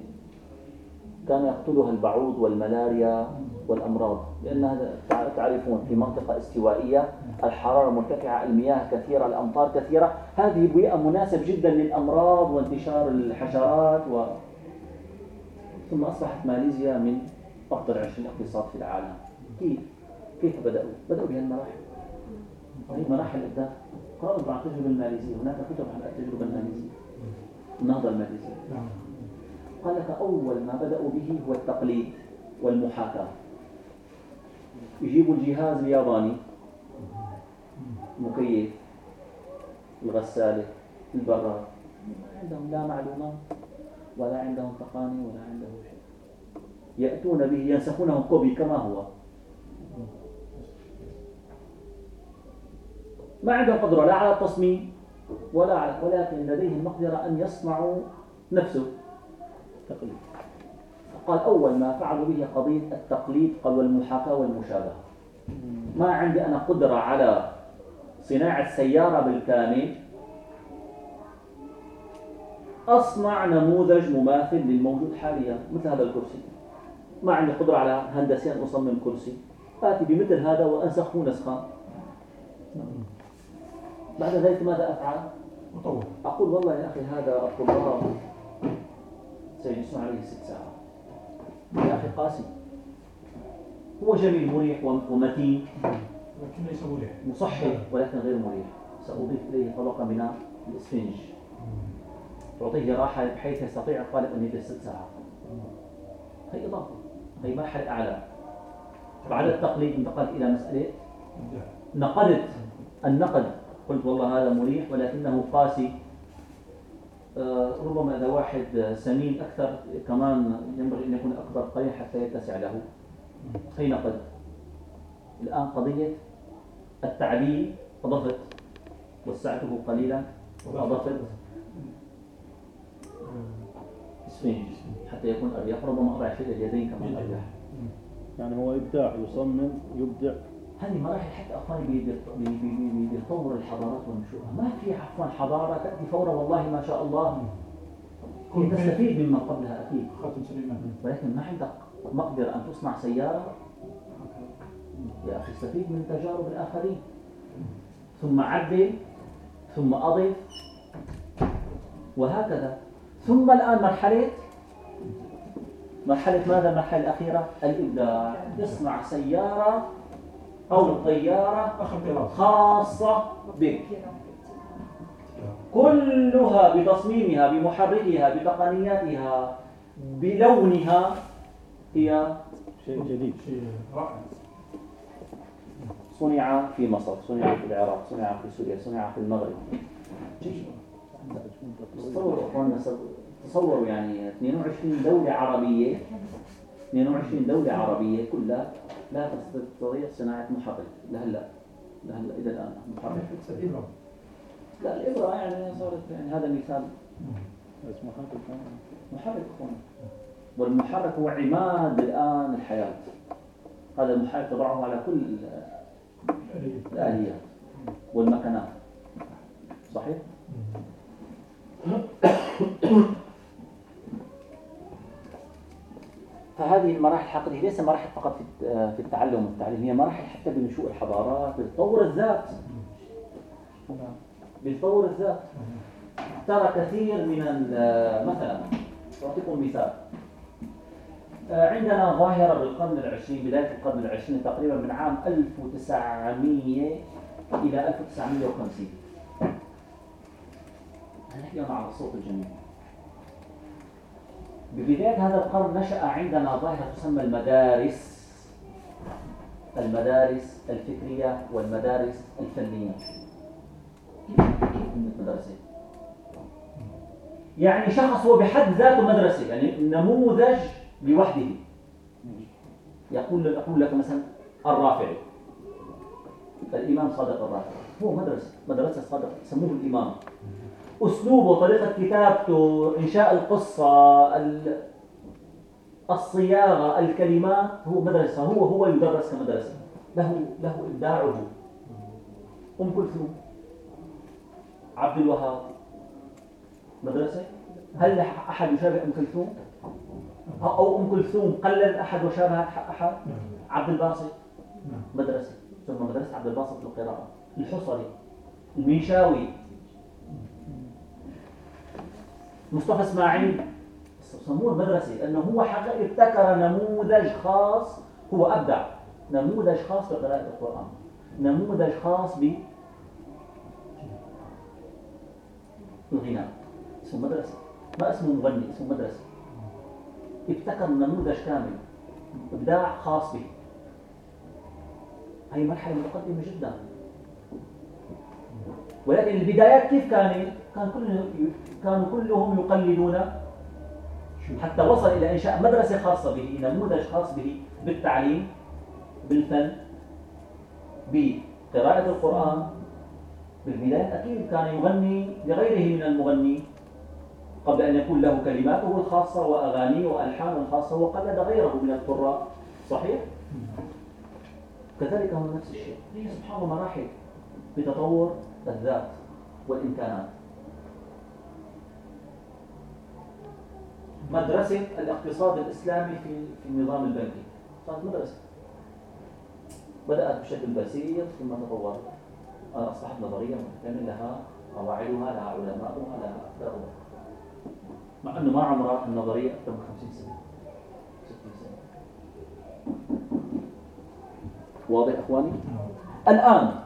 كان يقتلها البعوض والملاريا. والأمراض لأن تعرفون في منطقة استوائية الحرارة مرتفعة المياه كثيرة الأمطار كثيرة هذه بيئة مناسب جدا للأمراض وانتشار الحشرات و... ثم أصبحت ماليزيا من أفضل 20 اقتصاد في العالم. كيف؟ كيف بدأوا؟ بدأوا بهالمراحل هذه مراحل الإبداع. قرأوا عن التجربة الماليزية هناك كتب عن التجربة الماليزية. النهضة الماليزية. قال لك أول ما بدأوا به هو التقليد والمحاكاة. يجيبوا الجهاز الياباني. مكيف الغسالة. البراد ما عندهم لا معلومات. ولا عندهم تقاني ولا عندهم شيء. يأتون به. ينسخونه كوبي كما هو. ما عندهم قدرة. لا على التصميم. ولا على ولكن لديهم مقدرة أن يصنعوا نفسه. تقليد. قال أول ما فعلوا به قضية التقليد قال والمحاكاة والمشابهة. ما عندي أنا قدرة على صناعة سيارة بالكامل. أصنع نموذج مماثل للموجود حاليا مثل هذا الكرسي. ما عندي قدرة على هندسة أن أصمم كرسي. آتي بمثل هذا وأنسخه نسخا بعد ذلك ماذا أفعل؟ أقول والله يا أخي هذا الطلاب سيجلسون عليه ست ساعات. يا أخي قاسي هو جميل مريح ومتين. لكن ليس مريح. مصحح ولكن غير مريح. سأضيف إليه طبقة من الإسفنج. تعطيه راحة بحيث يستطيع الطالب أن يجلس ست ساعات. هي إضافة. هي مرحلة أعلى. بعد التقليد انتقلت إلى مسألة نقدت النقد. قلت والله هذا مريح ولكنه قاسي. ربما إذا واحد سمين أكثر كمان ينبغي أن يكون أكبر قليل حتى يتسع له. هي نقد الآن قضية التعديل أضفت وسعته قليلا وأضفت اسفنج حتى يكون أريح ربما شيء اليدين كمان أريح. يعني هو إبداع يصمم يبدع. هذه مراحل حتى أخواني بيتطور الحضارات ونشوءها، ما في عفوا حضارة تأتي فورا والله ما شاء الله. كنت تستفيد مما قبلها خاتم سليمان. ولكن ما عندك مقدرة أن تصنع سيارة. يا أخي استفيد من تجارب الآخرين. ثم عدل ثم أضف وهكذا. ثم الآن مرحلة. مرحلة ماذا؟ المرحلة الأخيرة؟ الإبداع. اصنع سيارة أو طيارة خاصة بك. كلها بتصميمها بمحركها بتقنياتها بلونها هي شيء جديد. شيء رائع. صنع في مصر صنع في العراق صنع في سوريا صنع في المغرب. تصوروا تصوروا يعني 22 دولة عربية 22 دولة عربية كلها لا تستطيع صناعة محرك. لهلا لهلا إلى الآن محرك. لا الإبرة يعني صارت يعني هذا مثال. بس محرك محرك أخوان والمحرك هو عماد الآن الحياة. هذا المحرك تضعه على كل الآليات. والمكنات. صحيح؟ (coughs) فهذه المراحل الحقيقية ليس مراحل فقط في التعلم والتعليم هي مراحل حتى بنشوء الحضارات بتطور الذات. بتطور الذات. ترى كثير من مثلا أعطيكم مثال. عندنا ظاهرة بالقرن العشرين بداية القرن العشرين تقريبا من عام 1900 إلى 1950 نحكي على الصوت الجميل ببداية هذا القرن نشأ عندنا ظاهرة تسمى المدارس المدارس الفكرية والمدارس الفنية. مدرسة؟ يعني شخص هو بحد ذاته مدرسة يعني نموذج لوحده. يقول يقول لك مثلا الرافعي. الإمام صادق الرافعي. هو مدرسة مدرسة صادق سموه الإمام. أسلوبه طريقة كتابته إنشاء القصة الصياغة الكلمات هو مدرسة هو هو يدرس كمدرسة. له له إبداعه. أم كلثوم. عبد الوهاب. مدرسة. هل أحد يشابه أم كلثوم؟ أو أم كلثوم قلد أحد وشابه أحد؟ عبد الباسط. مدرسة. ثم مدرسة عبد الباسط للقراءة. الحصري. الميشاوي. مصطفى إسماعيل. سموه مدرسة لأنه هو حقق ابتكر نموذج خاص هو أبدع. نموذج خاص بقراءة القرآن. نموذج خاص بالغناء اسمه مدرسة. ما اسمه مغني اسمه مدرسة. ابتكر نموذج كامل إبداع خاص به. هي مرحلة متقدمة جدا. ولكن البدايات كيف كانت؟ كان كلهم كانوا كلهم يقلدون حتى وصل إلى إنشاء مدرسة خاصة به نموذج خاص به بالتعليم بالفن بقراءة القرآن بالبداية أكيد كان يغني لغيره من المغني قبل أن يكون له كلماته الخاصة وأغانيه وألحانه الخاصة وقلد غيره من القراء صحيح؟ كذلك هو نفس الشيء هي سبحان الله مراحل بتطور الذات والإمكانات. مدرسة الاقتصاد الإسلامي في في النظام البنكي. صارت مدرسة. بدأت بشكل بسيط ثم تطورت أصبحت نظرية متكاملة لها قواعدها لها علماؤها لها أفكارها. مع أنه ما عمرها النظرية أكثر من 50 سنة. 60 سنة. واضح أخواني؟ الآن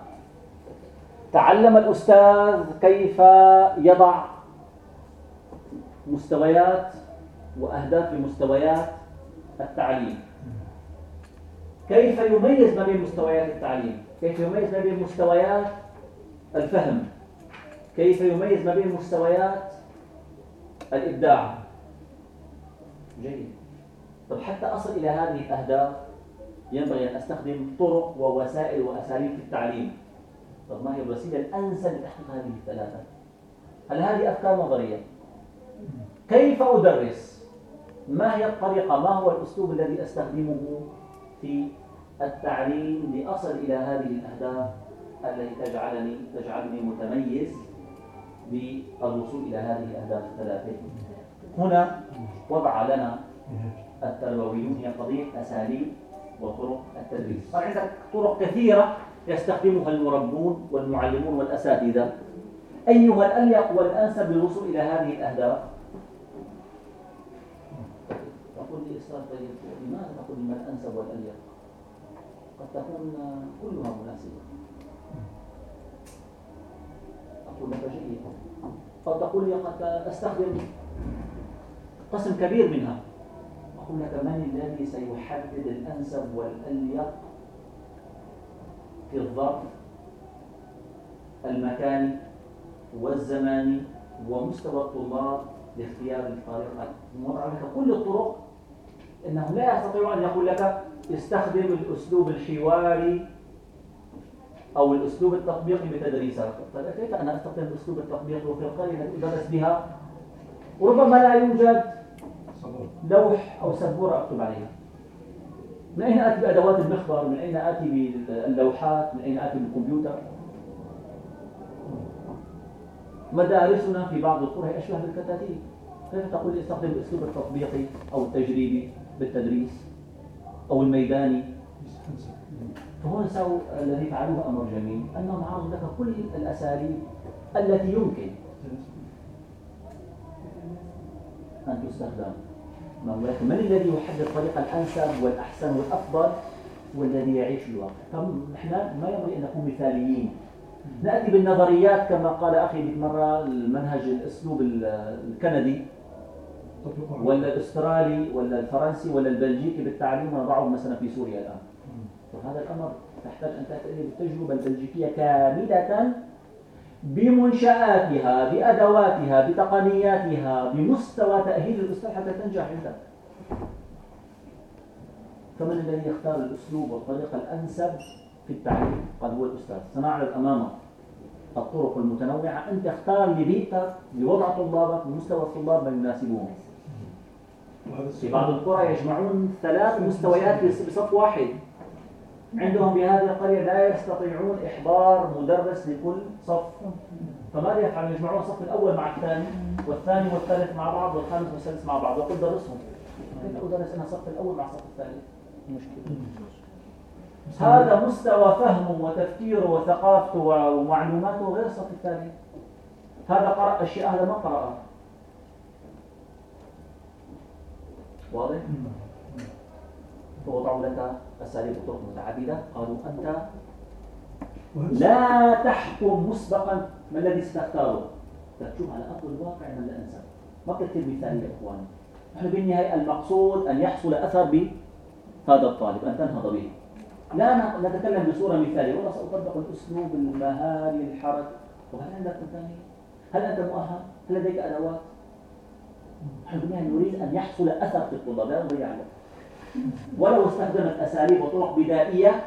تعلم الأستاذ كيف يضع مستويات وأهداف لمستويات التعليم. كيف يميز ما بين مستويات التعليم؟ كيف يميز ما بين مستويات الفهم؟ كيف يميز ما بين مستويات الإبداع؟ جيد. طب حتى أصل إلى هذه الأهداف ينبغي أن أستخدم طرق ووسائل وأساليب في التعليم. ما هي الوسيلة الأنسب لتحقيق هذه الثلاثة؟ هل هذه أفكار نظرية؟ كيف أدرس؟ ما هي الطريقة؟ ما هو الأسلوب الذي أستخدمه في التعليم لأصل إلى هذه الأهداف التي تجعلني تجعلني متميز بالوصول إلى هذه الأهداف الثلاثة؟ هنا وضع لنا التربويون هي قضية أساليب وطرق التدريس. صار عندك طرق كثيرة يستخدمها المربون والمعلمون والأساتذة. أيها الأليق والأنسب للوصول إلى هذه الأهداف. تقول لي إسراء طيب لماذا تقول ما الأنسب والأليق قد تكون كلها مناسبة. أقول لك جيد قد تقول لي قد أستخدم قسم كبير منها. أقول لك من الذي سيحدد الأنسب والأليق في الظرف المكاني والزماني ومستوى الطلاب لاختيار الطريقة لك كل الطرق إنه لا يستطيع أن يقول لك استخدم الأسلوب الحواري أو الأسلوب التطبيقي بتدريسك. طيب كيف أنا أستخدم الأسلوب التطبيقي وفي القرية التي أدرس بها؟ وربما لا يوجد لوح أو سبورة أكتب عليها. من أين آتي بأدوات المخبر؟ من أين آتي باللوحات؟ من أين آتي بالكمبيوتر؟ مدارسنا في بعض القرى أشبه بالكتاتيب. كيف تقول استخدم الأسلوب التطبيقي أو التجريبي بالتدريس أو الميداني؟ فهون سووا الذي فعلوه أمر جميل أنهم عرضوا لك كل الأساليب التي يمكن. أن تستخدم ولكن من الذي يحدد الطريقة الأنسب والأحسن والأفضل هو الذي يعيش الواقع؟ فنحن ما ينبغي أن نكون مثاليين. نأتي بالنظريات كما قال أخي مرة المنهج الأسلوب الكندي ولا الأسترالي ولا الفرنسي ولا البلجيكي بالتعليم ونضعه مثلا في سوريا الآن. وهذا الأمر تحتاج أن تأتي بالتجربة البلجيكية كاملة بمنشآتها بأدواتها بتقنياتها بمستوى تأهيل الأستاذ حتى تنجح عندك. فمن الذي يختار الأسلوب والطريقة الأنسب في التعليم؟ قال هو الأستاذ. سنعرض أمامك الطرق المتنوعة. أنت اختار لبيئتك لوضع طلابك لمستوى الطلاب من يناسبهم. في بعض القرى يجمعون ثلاث مستويات بصف واحد. عندهم بهذه القرية لا يستطيعون إحضار مدرس لكل صف. فماذا يفعلون يجمعون الصف الأول مع الثاني والثاني والثالث مع بعض والخامس والسادس مع بعض وقل درسهم. كيف أدرس أنا الصف الأول مع الصف الثالث مشكلة. هذا مستوى فهمه وتفكيره وثقافته ومعلوماته غير الصف الثاني. هذا قرأ أشياء هذا ما قرأها. واضح؟ فوضعوا لك أساليب وطرق متعددة. قالوا أنت لا تحكم مسبقا. ما الذي ستختاره تشوف على أرض الواقع من الأنسب ما بتكتب مثال يا إخواني؟ نحن بالنهاية المقصود أن يحصل أثر بهذا الطالب. أن تنهض به. لا نتكلم بصورة مثالية. والله سأطبق الأسلوب المهاري الحركة وهل عندك إمكانية؟ هل أنت مؤهل؟ هل لديك أدوات؟ نحن بالنهاية نريد أن يحصل أثر في الطلاب. لا نضيع الوقت. ولو استخدمت أساليب وطرق بدائية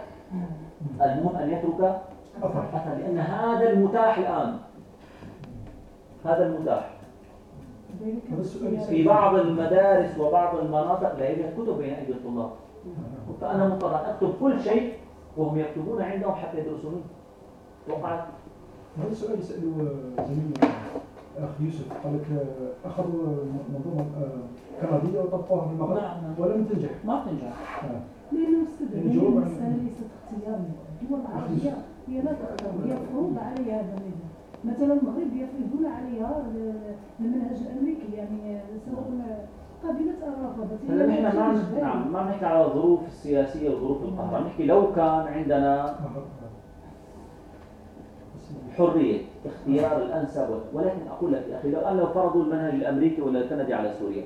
المهم أن يترك أثر. لأن هذا المتاح الآن. هذا المتاح. في بعض المدارس وبعض المناطق لا يوجد كتب بين أيدي الطلاب. فأنا مضطر أكتب كل شيء وهم يكتبون عندهم حتى يدرسون وقعت. هذا السؤال يسأله زميلنا. أخ يوسف قال لك آه، اخذوا منظومة آه، كندية وطبقوها في المغرب نعم،, نعم. ولم تنجح. ما تنجح. آه. لأنه استدعى المساله ليست اختيار الدول العربية هي لا تختار هي فروض عليها هذا النظام مثلا المغرب يفرضون عليها المنهج الأمريكي يعني سواء قابلة الرفض نحن ما نعم ما نحكي على الظروف السياسية وظروف القهر نحكي لو كان عندنا حرية اختيار الأنسب ولكن أقول لك يا أخي لو أن لو فرضوا المنهج الأمريكي ولا الكندي على سوريا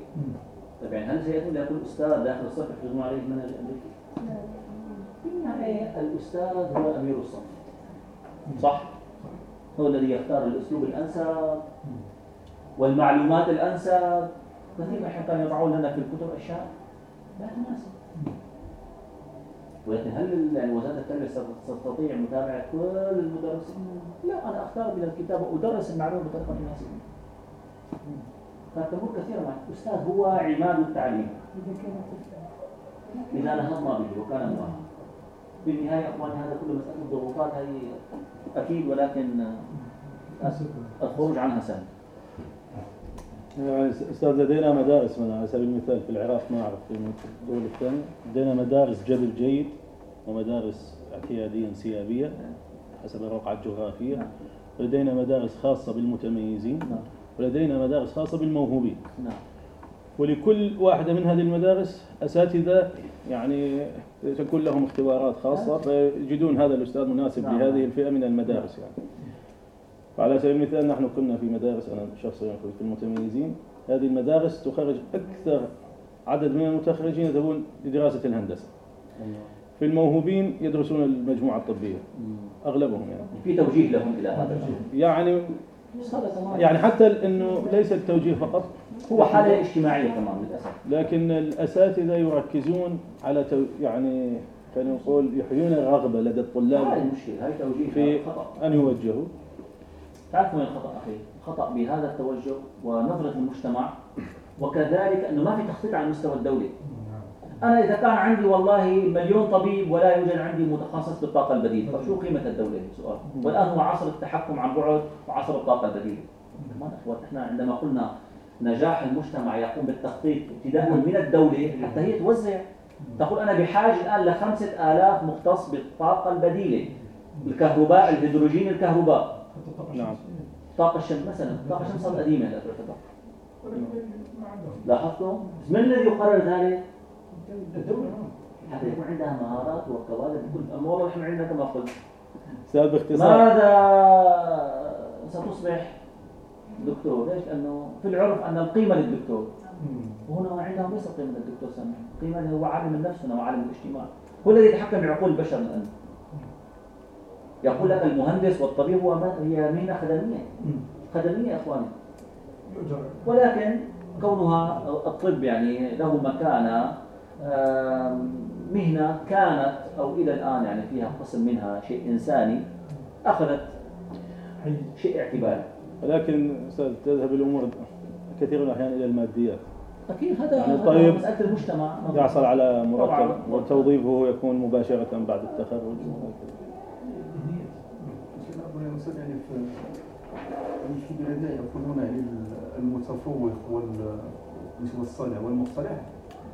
طيب يعني هل سيكون لكل أستاذ داخل الصف يحفظون عليه المنهج الأمريكي؟ يعني الأستاذ هو أمير الصف. صح؟ هو الذي يختار الأسلوب الأنسب والمعلومات الأنسب. كثير من الأحيان كانوا يضعون لنا في الكتب أشياء لا تناسب ولكن هل يعني وزارة التربية ستستطيع متابعة كل المدرسين؟ لا أنا أختار من الكتاب وأدرس المعلومة بطريقة مناسبة. فالتمور كثيرا مع الأستاذ هو عماد التعليم. إذا نهضنا به وكان مؤهل. في النهاية أخواني هذا كله مسألة الضغوطات هذه أكيد ولكن الخروج عنها سهل. يعني أستاذ لدينا مدارس على سبيل المثال في العراق ما أعرف في الدول الثانية. لدينا مدارس جبل جيد ومدارس اعتياديا انسيابية حسب الرقعة الجغرافية. ولدينا مدارس خاصة بالمتميزين. ولدينا مدارس خاصة بالموهوبين. ولكل واحدة من هذه المدارس أساتذة يعني تكون لهم اختبارات خاصة فيجدون هذا الأستاذ مناسب لهذه الفئة من المدارس يعني. وعلى سبيل المثال نحن كنا في مدارس أنا شخصيا في المتميزين. هذه المدارس تخرج أكثر عدد من المتخرجين يذهبون لدراسة الهندسة. في الموهوبين يدرسون المجموعة الطبية. أغلبهم يعني. في توجيه لهم إلى هذا يعني يعني حتى إنه ليس التوجيه فقط. هو حالة اجتماعية كمان للأسف. لكن الأساتذة يركزون على تو يعني خلينا نقول يحيون الرغبة لدى الطلاب. هاي المشكلة هاي توجيه في أن يوجهوا. تعرف وين الخطأ أخي؟ الخطأ بهذا التوجه ونظرة المجتمع وكذلك أنه ما في تخطيط على المستوى الدولي. أنا إذا كان عندي والله مليون طبيب ولا يوجد عندي متخصص بالطاقة البديلة فشو قيمة الدولة؟ سؤال. والآن هو عصر التحكم عن بعد وعصر الطاقة البديلة. ما إحنا عندما قلنا نجاح المجتمع يقوم بالتخطيط ابتداء من الدولة حتى هي توزع. تقول أنا بحاجة الآن لخمسة آلاف مختص بالطاقة البديلة. الكهرباء الهيدروجين الكهرباء. نعم. طاقة الشمس مثلا. طاقة الشمس صارت قديمة لا تعتبر لاحظتوا؟ من الذي يقرر ذلك؟ الدولة. حتى يكون عندها مهارات وكوادر بكل. والله إحنا عندنا كما قلت. أستاذ باختصار. ماذا ستصبح دكتور؟ ليش؟ لأنه في العرف أن القيمة للدكتور. وهنا عندهم ليس قيمة للدكتور سامي القيمة هو عالم النفس وعالم الاجتماع. هو الذي يتحكم بعقول البشر الآن. يقول لك المهندس والطبيب هو هي مهنة خدمية. خدمية يا إخواني. ولكن كونها الطب يعني له مكانة مهنة كانت أو إلى الآن يعني فيها قسم منها شيء إنساني أخذت شيء اعتباري. ولكن أستاذ تذهب الأمور كثير من الأحيان إلى الماديات. أكيد هذا يعني طيب مسألة المجتمع. يحصل على مرتب وتوظيفه يكون مباشرة بعد التخرج. المقصود يعني في المشكلة يقولون يعني المتفوق والصانع والمقترح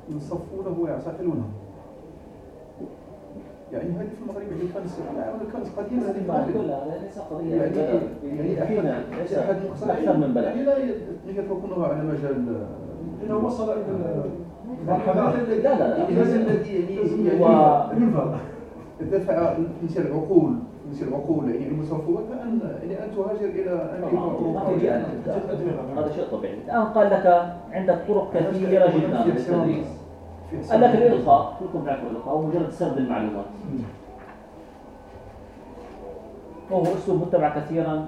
يصفونه ويعتقلونه. يعني هذه في المغرب هي كانت كانت قديمة هذه في المغرب ليس قضية يعني يعني يعني احد أحد من بلد. يعني لا يتركونها على مجال إنه وصل مرحلة الذي لا، لا، لا. هذا الذي يعني يعني ينفع دفع مثل العقول مثل العقول يعني فان يعني أن تهاجر في يعني. هذا شيء طبيعي. الآن قال لك عندك طرق كثيرة جدا. للتدريس قال لك الإلقاء. كلكم تعرفوا الإلقاء. هو مجرد سرد المعلومات. وهو أسلوب متبع كثيرا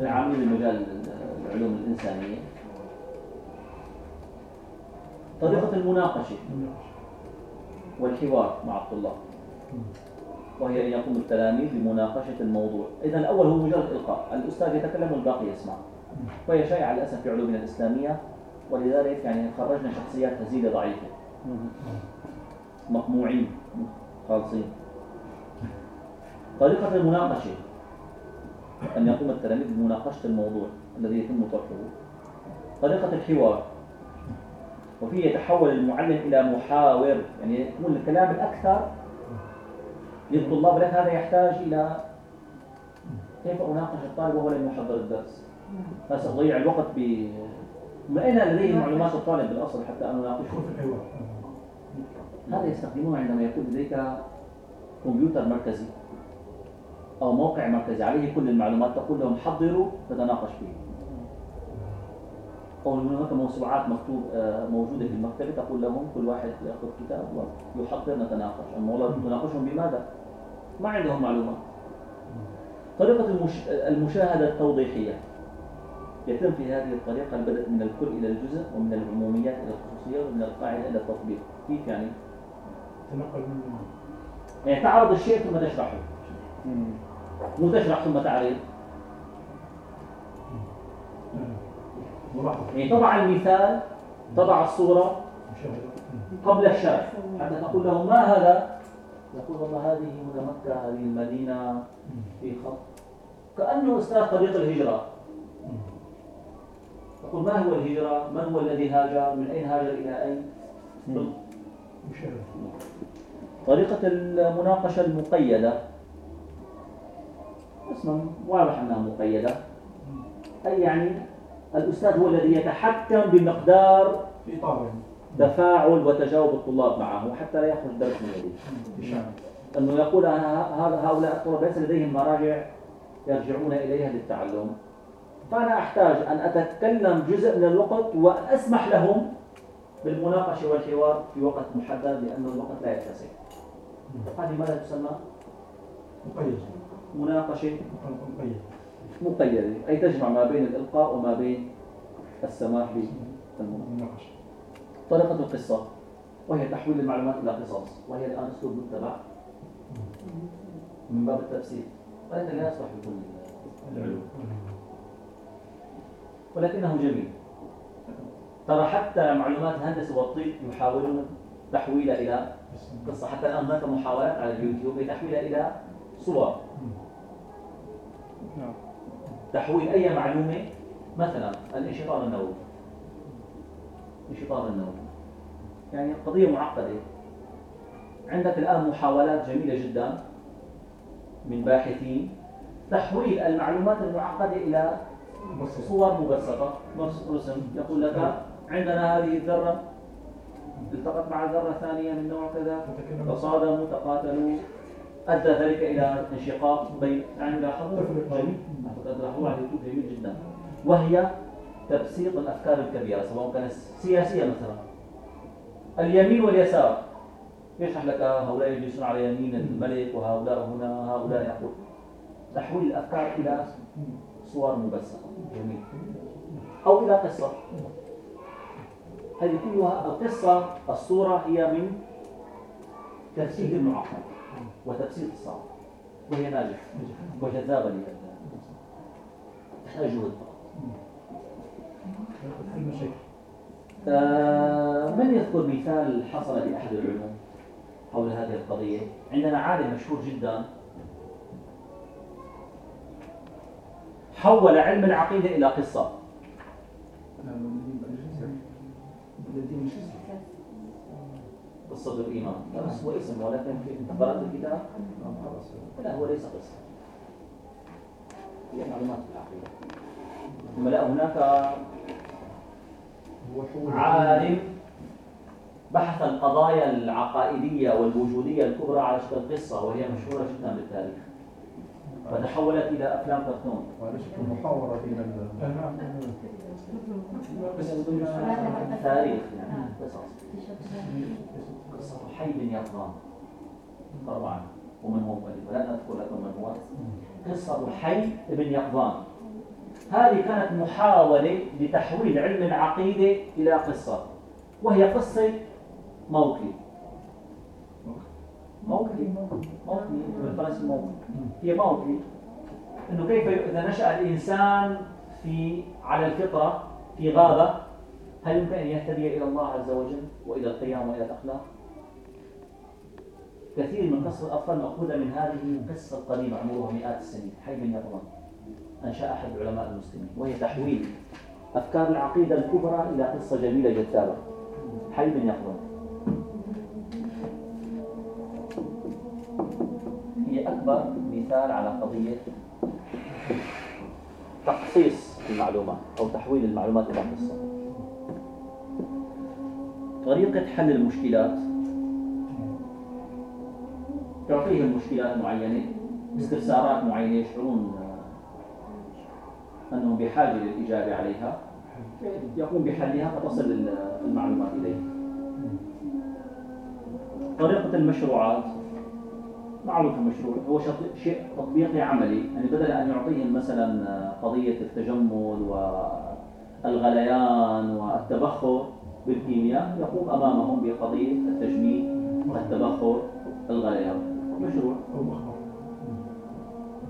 للعاملين بمجال العلوم الإنسانية. طريقة المناقشة والحوار مع الطلاب. وهي أن يقوم التلاميذ بمناقشة الموضوع. إذا الأول هو مجرد إلقاء. الأستاذ يتكلم والباقي يسمع. وهي شائعة للأسف في علومنا الإسلامية ولذلك يعني خرجنا شخصيات هزيلة ضعيفة. مقموعين خالصين. طريقة المناقشة. أن يقوم التلاميذ بمناقشة الموضوع الذي يتم طرحه. طريقة الحوار. وفيه يتحول المعلم إلى محاور. يعني يكون الكلام الأكثر للطلاب لك هذا يحتاج إلى كيف أناقش الطالب وهو لم يحضر الدرس؟ هذا سأضيع الوقت ب من أين لديه معلومات الطالب بالأصل حتى أن أناقشه؟ هذا يستخدمونه عندما يكون لديك كمبيوتر مركزي أو موقع مركزي عليه كل المعلومات تقول لهم حضروا تتناقش فيه. أو هناك موسوعات مكتوب آه، موجودة في المكتبة تقول لهم كل واحد يأخذ كتاب ويحضر نتناقش. أما والله تناقشهم بماذا؟ ما عندهم معلومات. طريقة المش... المشاهدة التوضيحية. يتم في هذه الطريقة البدء من الكل إلى الجزء ومن العموميات إلى الخصوصية ومن القاعدة إلى التطبيق. كيف يعني؟ تنقل من يعني تعرض الشيء ثم تشرحه. مو تشرح ثم تعرض يعني تضع المثال تضع الصورة قبل الشرح. حتى تقول له ما هذا؟ يقول والله هذه هنا مكة هذه المدينة في خط. كأنه أستاذ طريق الهجرة. تقول ما هو الهجرة؟ من هو الذي هاجر؟ من أين هاجر إلى أين؟ طريقة المناقشة المقيدة. اسمها واضح أنها مقيدة. أي يعني الأستاذ هو الذي يتحكم بمقدار في تفاعل وتجاوب الطلاب معه حتى لا يخرج درس من إشاعة أنه يقول أنا هؤلاء الطلاب ليس لديهم مراجع يرجعون إليها للتعلم. فأنا أحتاج أن أتكلم جزء من الوقت وأسمح لهم بالمناقشة والحوار في وقت محدد لأن الوقت لا يتسع. هذه ماذا تسمى؟ مقيد. مناقشة مقيد. مقيدة. أي تجمع ما بين الإلقاء وما بين السماح بالمناقشة. مناقشة طريقة القصة وهي تحويل المعلومات إلى قصص وهي الآن أسلوب متبع من باب التفسير. ولكن لا يصلح لكل. العلوم ولكنه جميل. ترى حتى معلومات الهندسة والطب يحاولون تحويلها إلى قصة. حتى الآن هناك محاولات على اليوتيوب لتحويلها إلى صور. نعم. تحويل أي معلومة مثلا الانشطار النووي. انشطار النووي. يعني قضية معقدة. عندك الآن محاولات جميلة جدا من باحثين تحويل المعلومات المعقدة إلى صور مبسطة. رسم يقول لك عندنا هذه الذرة. التقت مع ذرة ثانية من نوع كذا. تصادموا تقاتلوا أدى ذلك إلى انشقاق بين يعني لاحظوا؟ جميل. لاحظوا. على اليوتيوب جميل جدا. وهي تبسيط الأفكار الكبيرة سواء كانت سياسية مثلا. اليمين واليسار. يشرح لك هؤلاء يجلسون على يمين الملك وهؤلاء هنا هؤلاء يقول. تحويل الأفكار إلى صور مبسطة. جميل. أو إلى قصة. هذه كلها القصة الصورة هي من تفسير المعقد وتبسيط الصعب وهي ناجحة. وجذابة للإنسان تحتاج جهد فقط المشاكل آه، من يذكر مثال حصل لأحد العلوم حول هذه القضية؟ عندنا عالم مشهور جدا. حول علم العقيدة إلى قصة. قصة الإيمان. لا. بس هو اسم ولكن في قرأت الكتاب؟ لا هو ليس قصة. هي معلومات العقيدة. ثم لا هناك عالم بحث القضايا العقائدية والوجودية الكبرى على شكل قصة وهي مشهورة جدا بالتاريخ. فتحولت إلى أفلام كرتون. محاورة بين تاريخ يعني قصص. قصة حي بن يقظان. طبعا ومن هو مؤلف لا أذكر لكم من هو. قصة حي بن يقظان. هذه كانت محاولة لتحويل علم العقيدة إلى قصة وهي قصة موكي موكي موكي بالفرنسي موكي هي موكي إنه كيف إذا نشأ الإنسان في على الفطرة في غابة هل يمكن أن يهتدي إلى الله عز وجل وإلى القيام وإلى الأخلاق؟ كثير من قصص الأطفال مأخوذة من هذه القصة القديمة عمرها مئات السنين حي بن يقظان أنشأ أحد علماء المسلمين وهي تحويل أفكار العقيدة الكبرى إلى قصة جميلة جذابه حي بن يقظان هي أكبر مثال على قضية تقصيص المعلومات أو تحويل المعلومات إلى قصة. طريقة حل المشكلات. تعطيهم مشكلات معينة استفسارات معينة يشعرون أنهم بحاجة للإجابة عليها. يقوم بحلها فتصل المعلومات إليه. طريقة المشروعات. معروف المشروع. هو شيء تطبيقي عملي. يعني بدل أن يعطيهم مثلا قضية التجمد والغليان والتبخر بالكيمياء يقوم أمامهم بقضية التجميد التبخر الغليان مشروع.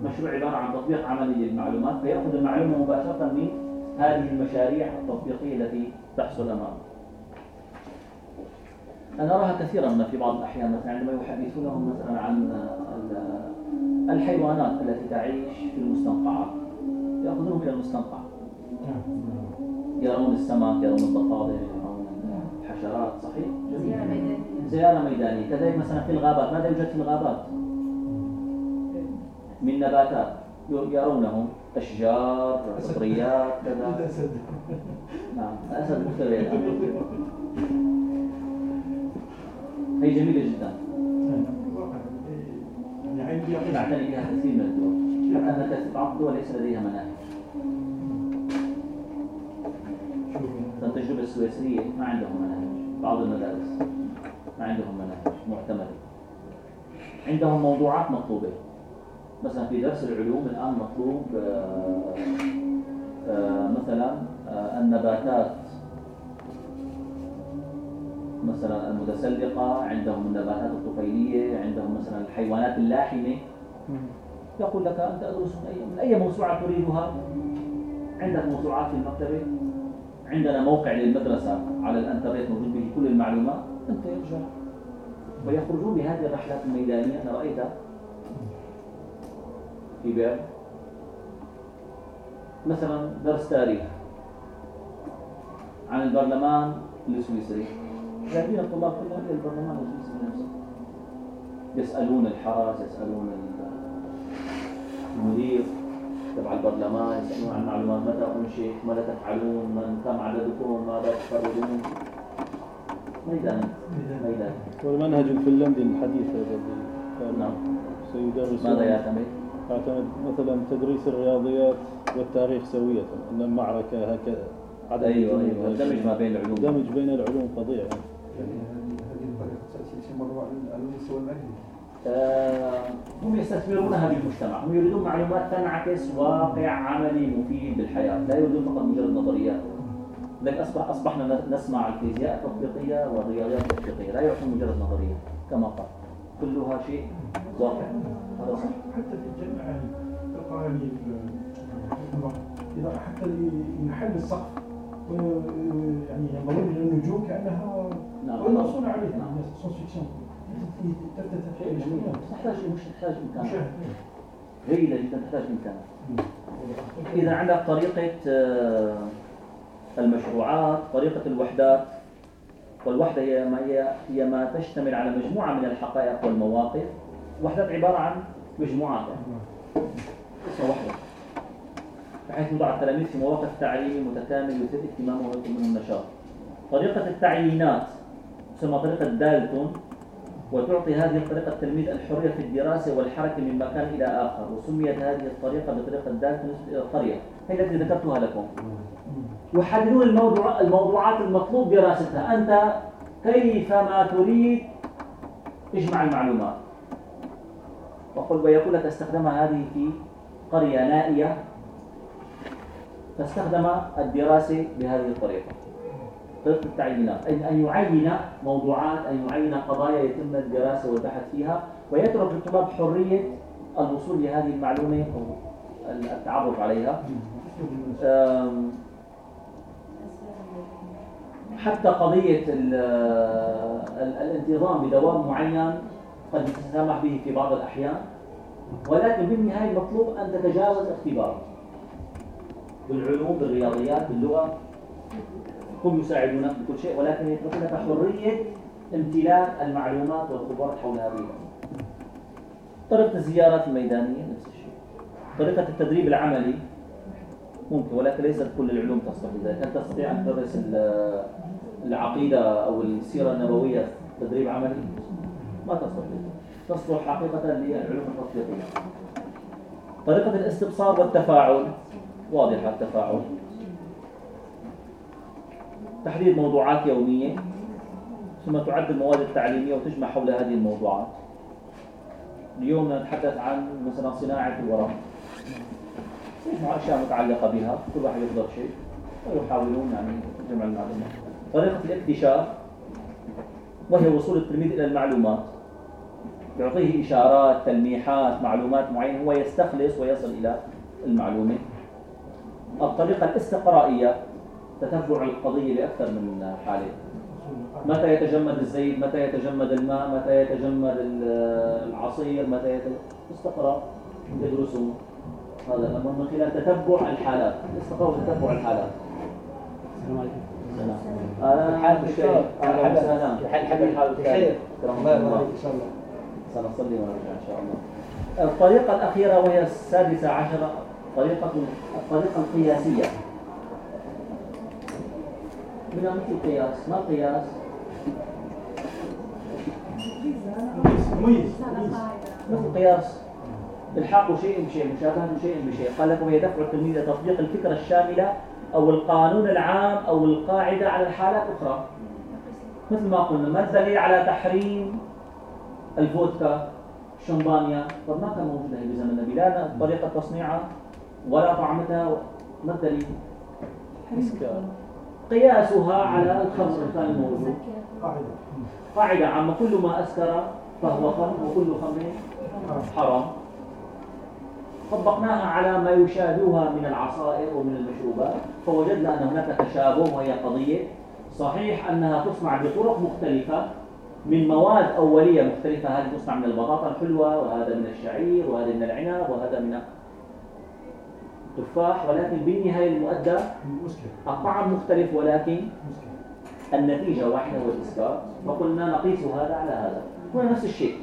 مشروع عبارة عن تطبيق عملي للمعلومات فيأخذ المعلومة مباشرة من هذه المشاريع التطبيقية التي تحصل أمامه أنا أراها كثيرا ما في بعض الأحيان مثلا عندما يحدثونهم مثلا عن ال- الحيوانات التي تعيش في المستنقعات يأخذونهم إلى المستنقع يرون السمك يرون الضفادع يرون الحشرات صحيح؟ زيارة ميدانية زيارة ميدانية كذلك مثلا في الغابات ماذا يوجد في الغابات؟ من نباتات يرونهم أشجار فطريات كذا. نعم الأسد مختلف هي جميلة جدا. نعتني بها كثير من الدول حتى أن كثير بعض الدول ليس لديها مناهج فالتجربة السويسرية ما عندهم مناهج بعض المدارس ما عندهم مناهج معتمدة. عندهم موضوعات مطلوبة. مثلا في درس العلوم الآن مطلوب آه، آه، مثلا آه، النباتات. مثلا المتسلقة عندهم النباتات الطفيلية عندهم مثلا الحيوانات اللاحمة. يقول لك أنت أدرس من أي, من أي موسوعة تريدها. عندك موسوعات في المكتبة. عندنا موقع للمدرسة على الإنترنت موجود به كل المعلومات. أنت يرجع ويخرجون بهذه الرحلات الميدانية. أنا رأيتها بير مثلا درس تاريخ عن البرلمان السويسري جايبين الطلاب كلهم إلى البرلمان السويسري نفسه يسألون الحرس يسألون المدير تبع البرلمان يسألون عن معلومات متى انشئ ماذا تفعلون من كم عددكم ماذا تفردون ميدان ميدان. والمنهج الفنلندي الحديث هذا نعم. سيدرس ماذا يعتمد؟ يعتمد مثلا تدريس الرياضيات والتاريخ سوية أن المعركة هكذا. عدد أيوه الجنود أيوه. هكذا. دمج ما بين العلوم. دمج بين العلوم فظيع. يعني. هذه الطريقة تأتي مرة على المستوى المهني آه، هم يستثمرونها بالمجتمع هم يريدون معلومات تنعكس واقع عملي مفيد بالحياة لا يريدون فقط مجرد نظريات. لذلك أصبح أصبحنا نسمع الفيزياء التطبيقية والرياضيات التطبيقية لا يعطون مجرد نظرية كما قال. كلها شيء واقع. هذا صح حتى في الجامعة تلقى يعني إذا حتى ينحل السقف يعني إلى النجوم كأنها نعم. وينصون عليها نعم. science fiction تحتاج مش تحتاج إمكانات جيدة جدا تحتاج إمكانات إذا عندك طريقة آه، المشروعات طريقة الوحدات والوحدة هي ما هي هي ما تشتمل على مجموعة من الحقائق والمواقف وحدات عبارة عن مجموعات اسمها وحدة. بحيث يوضع التلاميذ في مواقف تعليمي متكامل يثير اهتمامهم ويكون منهم نشاط طريقة التعيينات تسمى طريقة دالتون وتعطي هذه الطريقة التلميذ الحرية في الدراسة والحركة من مكان إلى آخر وسميت هذه الطريقة بطريقة دالتون إلى القرية. هي التي ذكرتها لكم. يحددون الموضوع الموضوعات المطلوب دراستها. أنت كيفما تريد اجمع المعلومات. وقل ويقول لك استخدمها هذه في قرية نائية. فاستخدم الدراسة بهذه الطريقة. طريقة التعيينات أن يعين موضوعات أن يعين قضايا يتم الدراسة والبحث فيها ويترك للطلاب حرية الوصول لهذه المعلومة أو التعرف عليها. حتى قضية الانتظام بدوام معين قد يتسامح به في بعض الأحيان ولكن بالنهاية المطلوب أن تتجاوز اختبار. بالعلوم بالرياضيات باللغة هم يساعدونك بكل شيء ولكن يتركون لك حرية امتلاك المعلومات والخبرات حول هذه طريقة الزيارات الميدانية نفس الشيء. طريقة التدريب العملي ممكن ولكن ليست كل العلوم تصلح. لذلك هل تستطيع أن تدرس العقيدة أو السيرة النبوية تدريب عملي؟ ما تصلح تصلح حقيقة للعلوم التطبيقية. طريقة الاستبصار والتفاعل. واضحة التفاعل. تحديد موضوعات يومية. ثم تعد المواد التعليمية وتجمع حول هذه الموضوعات. اليوم نتحدث عن مثلا صناعة الورق. يجمع أشياء متعلقة بها. كل واحد يحضر شيء. ويحاولون يعني جمع المعلومات. طريقة الاكتشاف. وهي وصول التلميذ إلى المعلومات. يعطيه إشارات تلميحات معلومات معينة هو يستخلص ويصل إلى المعلومة الطريقة الاستقرائية تتبع القضية بأكثر من حالة متى يتجمد الزيت متى يتجمد الماء متى يتجمد العصير متى يتجمد استقراء يدرسون هذا الأمر من خلال تتبع الحالات الاستقراء وتتبع الحالات السلام عليكم أنا حال بالشيء أنا حال سلام حال حال حال بخير الله إن شاء الله سنصلي ونرجع إن شاء الله. الطريقة الأخيرة وهي السادسة عشرة طريقة الطريقة القياسية من القياس؟ ما القياس؟ مثل القياس؟ الحاق شيء بشيء مشابهة شيء بشيء. قال لكم هي دفع التلميذ لتطبيق الفكرة الشاملة أو القانون العام أو القاعدة على الحالات أخرى. مثل ما قلنا ما الدليل على تحريم الفودكا الشمبانيا طب ما كان موجود هي بزمن النبي لا طريقة تصنيعها ولا طعمتها ما الدليل؟ قياسها على الخمر الثاني الموجود قاعدة عامة. كل ما أسكر فهو خمر وكل خمر حرام. طبقناها على ما يشابهها من العصائر ومن المشروبات فوجدنا أن هناك تشابه وهي قضية. صحيح أنها تصنع بطرق مختلفة من مواد أولية مختلفة. هذه تصنع من البطاطا الحلوة وهذا من الشعير وهذا من العنب وهذا من التفاح. ولكن بالنهاية المؤدى الطعم مختلف ولكن النتيجة واحدة هو الإسكار. فقلنا نقيس هذا على هذا. هنا نفس الشيء.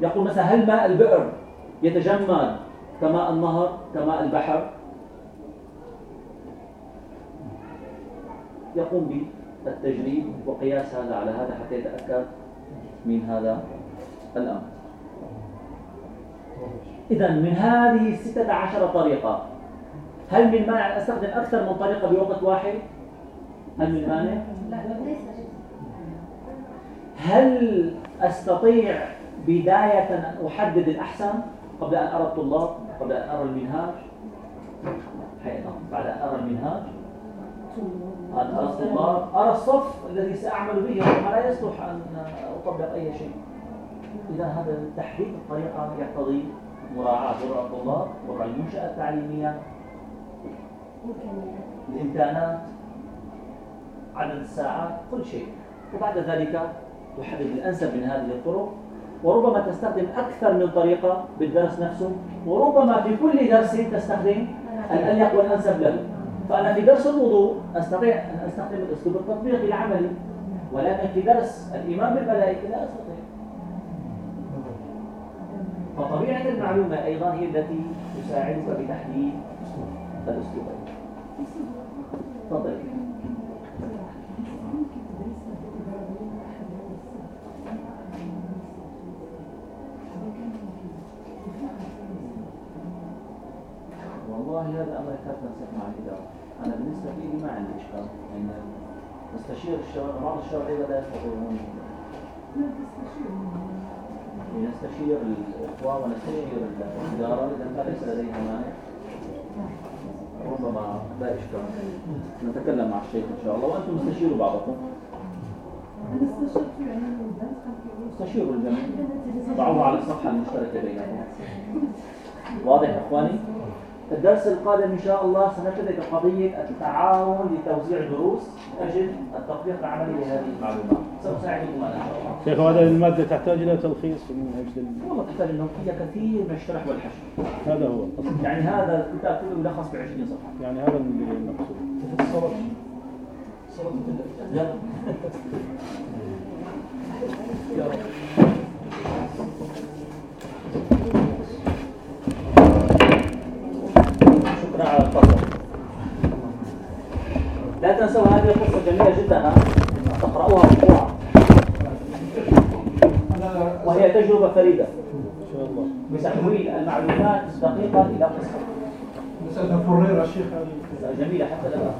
يقول مثلا هل ماء البئر يتجمد كماء النهر كماء البحر؟ يقوم بالتجريب وقياس هذا على هذا حتى يتأكد من هذا الأمر إذا من هذه الستة عشر طريقة هل من مانع أن أستخدم أكثر من طريقة بوقت واحد؟ هل من مانع؟ لا هل أستطيع بداية أن أحدد الأحسن قبل أن أرى الطلاب قبل أن أرى المنهاج بعد أن أرى المنهاج أرى الطلاب أرى الصف الذي سأعمل به لا يصلح أن أطبق أي شيء. إذا هذا تحديد الطريقة يقتضي مراعاة وضع الطلاب وضع المنشأة التعليمية الإمكانات عدد الساعات كل شيء. وبعد ذلك تحدد الأنسب من هذه الطرق وربما تستخدم أكثر من طريقة بالدرس نفسه وربما في كل درس تستخدم الأليق والأنسب له. فأنا في درس الوضوء أستطيع أن أستخدم الأسلوب التطبيقي العملي ولكن في درس الإيمان بالملائكة لا أستطيع. فطبيعة المعلومة أيضا هي التي تساعدك بتحديد الأسلوبين تفضل. والله هذا أمر يحتاج تنسيق مع الإدارة. أنا بالنسبة لي ما عندي إشكال. إن نستشير الشباب بعض أيضا لا يستطيعون نستشير الإخوة ونستشير الإدارة إذا ليس لديها مانع. ربما لا إشكال. نتكلم مع الشيخ إن شاء الله. وأنتم استشيروا بعضكم. استشيروا الجميع. ضعوها على الصفحة المشتركة بينكم. واضح إخواني؟ الدرس القادم إن شاء الله سنبتدئ بقضية التعاون لتوزيع دروس أجل التطبيق العملي لهذه المعلومات. سأساعدكم أنا إن شاء الله. شيخ هذا المادة تحتاج إلى تلخيص في المنهج لل- والله تحتاج أنه فيها كثير من الشرح والحشو هذا هو. القصد يعني هذا الكتاب كله يلخص ب 20 صفحة. يعني هذا اللي المقصود الصلاة صلاة (laughs) يلا. شكرا على الفضل لا تنسوا هذه القصة جميلة جدا ها؟ تقرأوها بسرعة وهي تجربة فريدة. بتحويل المعلومات دقيقة إلى قصة. مسألة فريرة الشيخ جميلة حتى شكرا.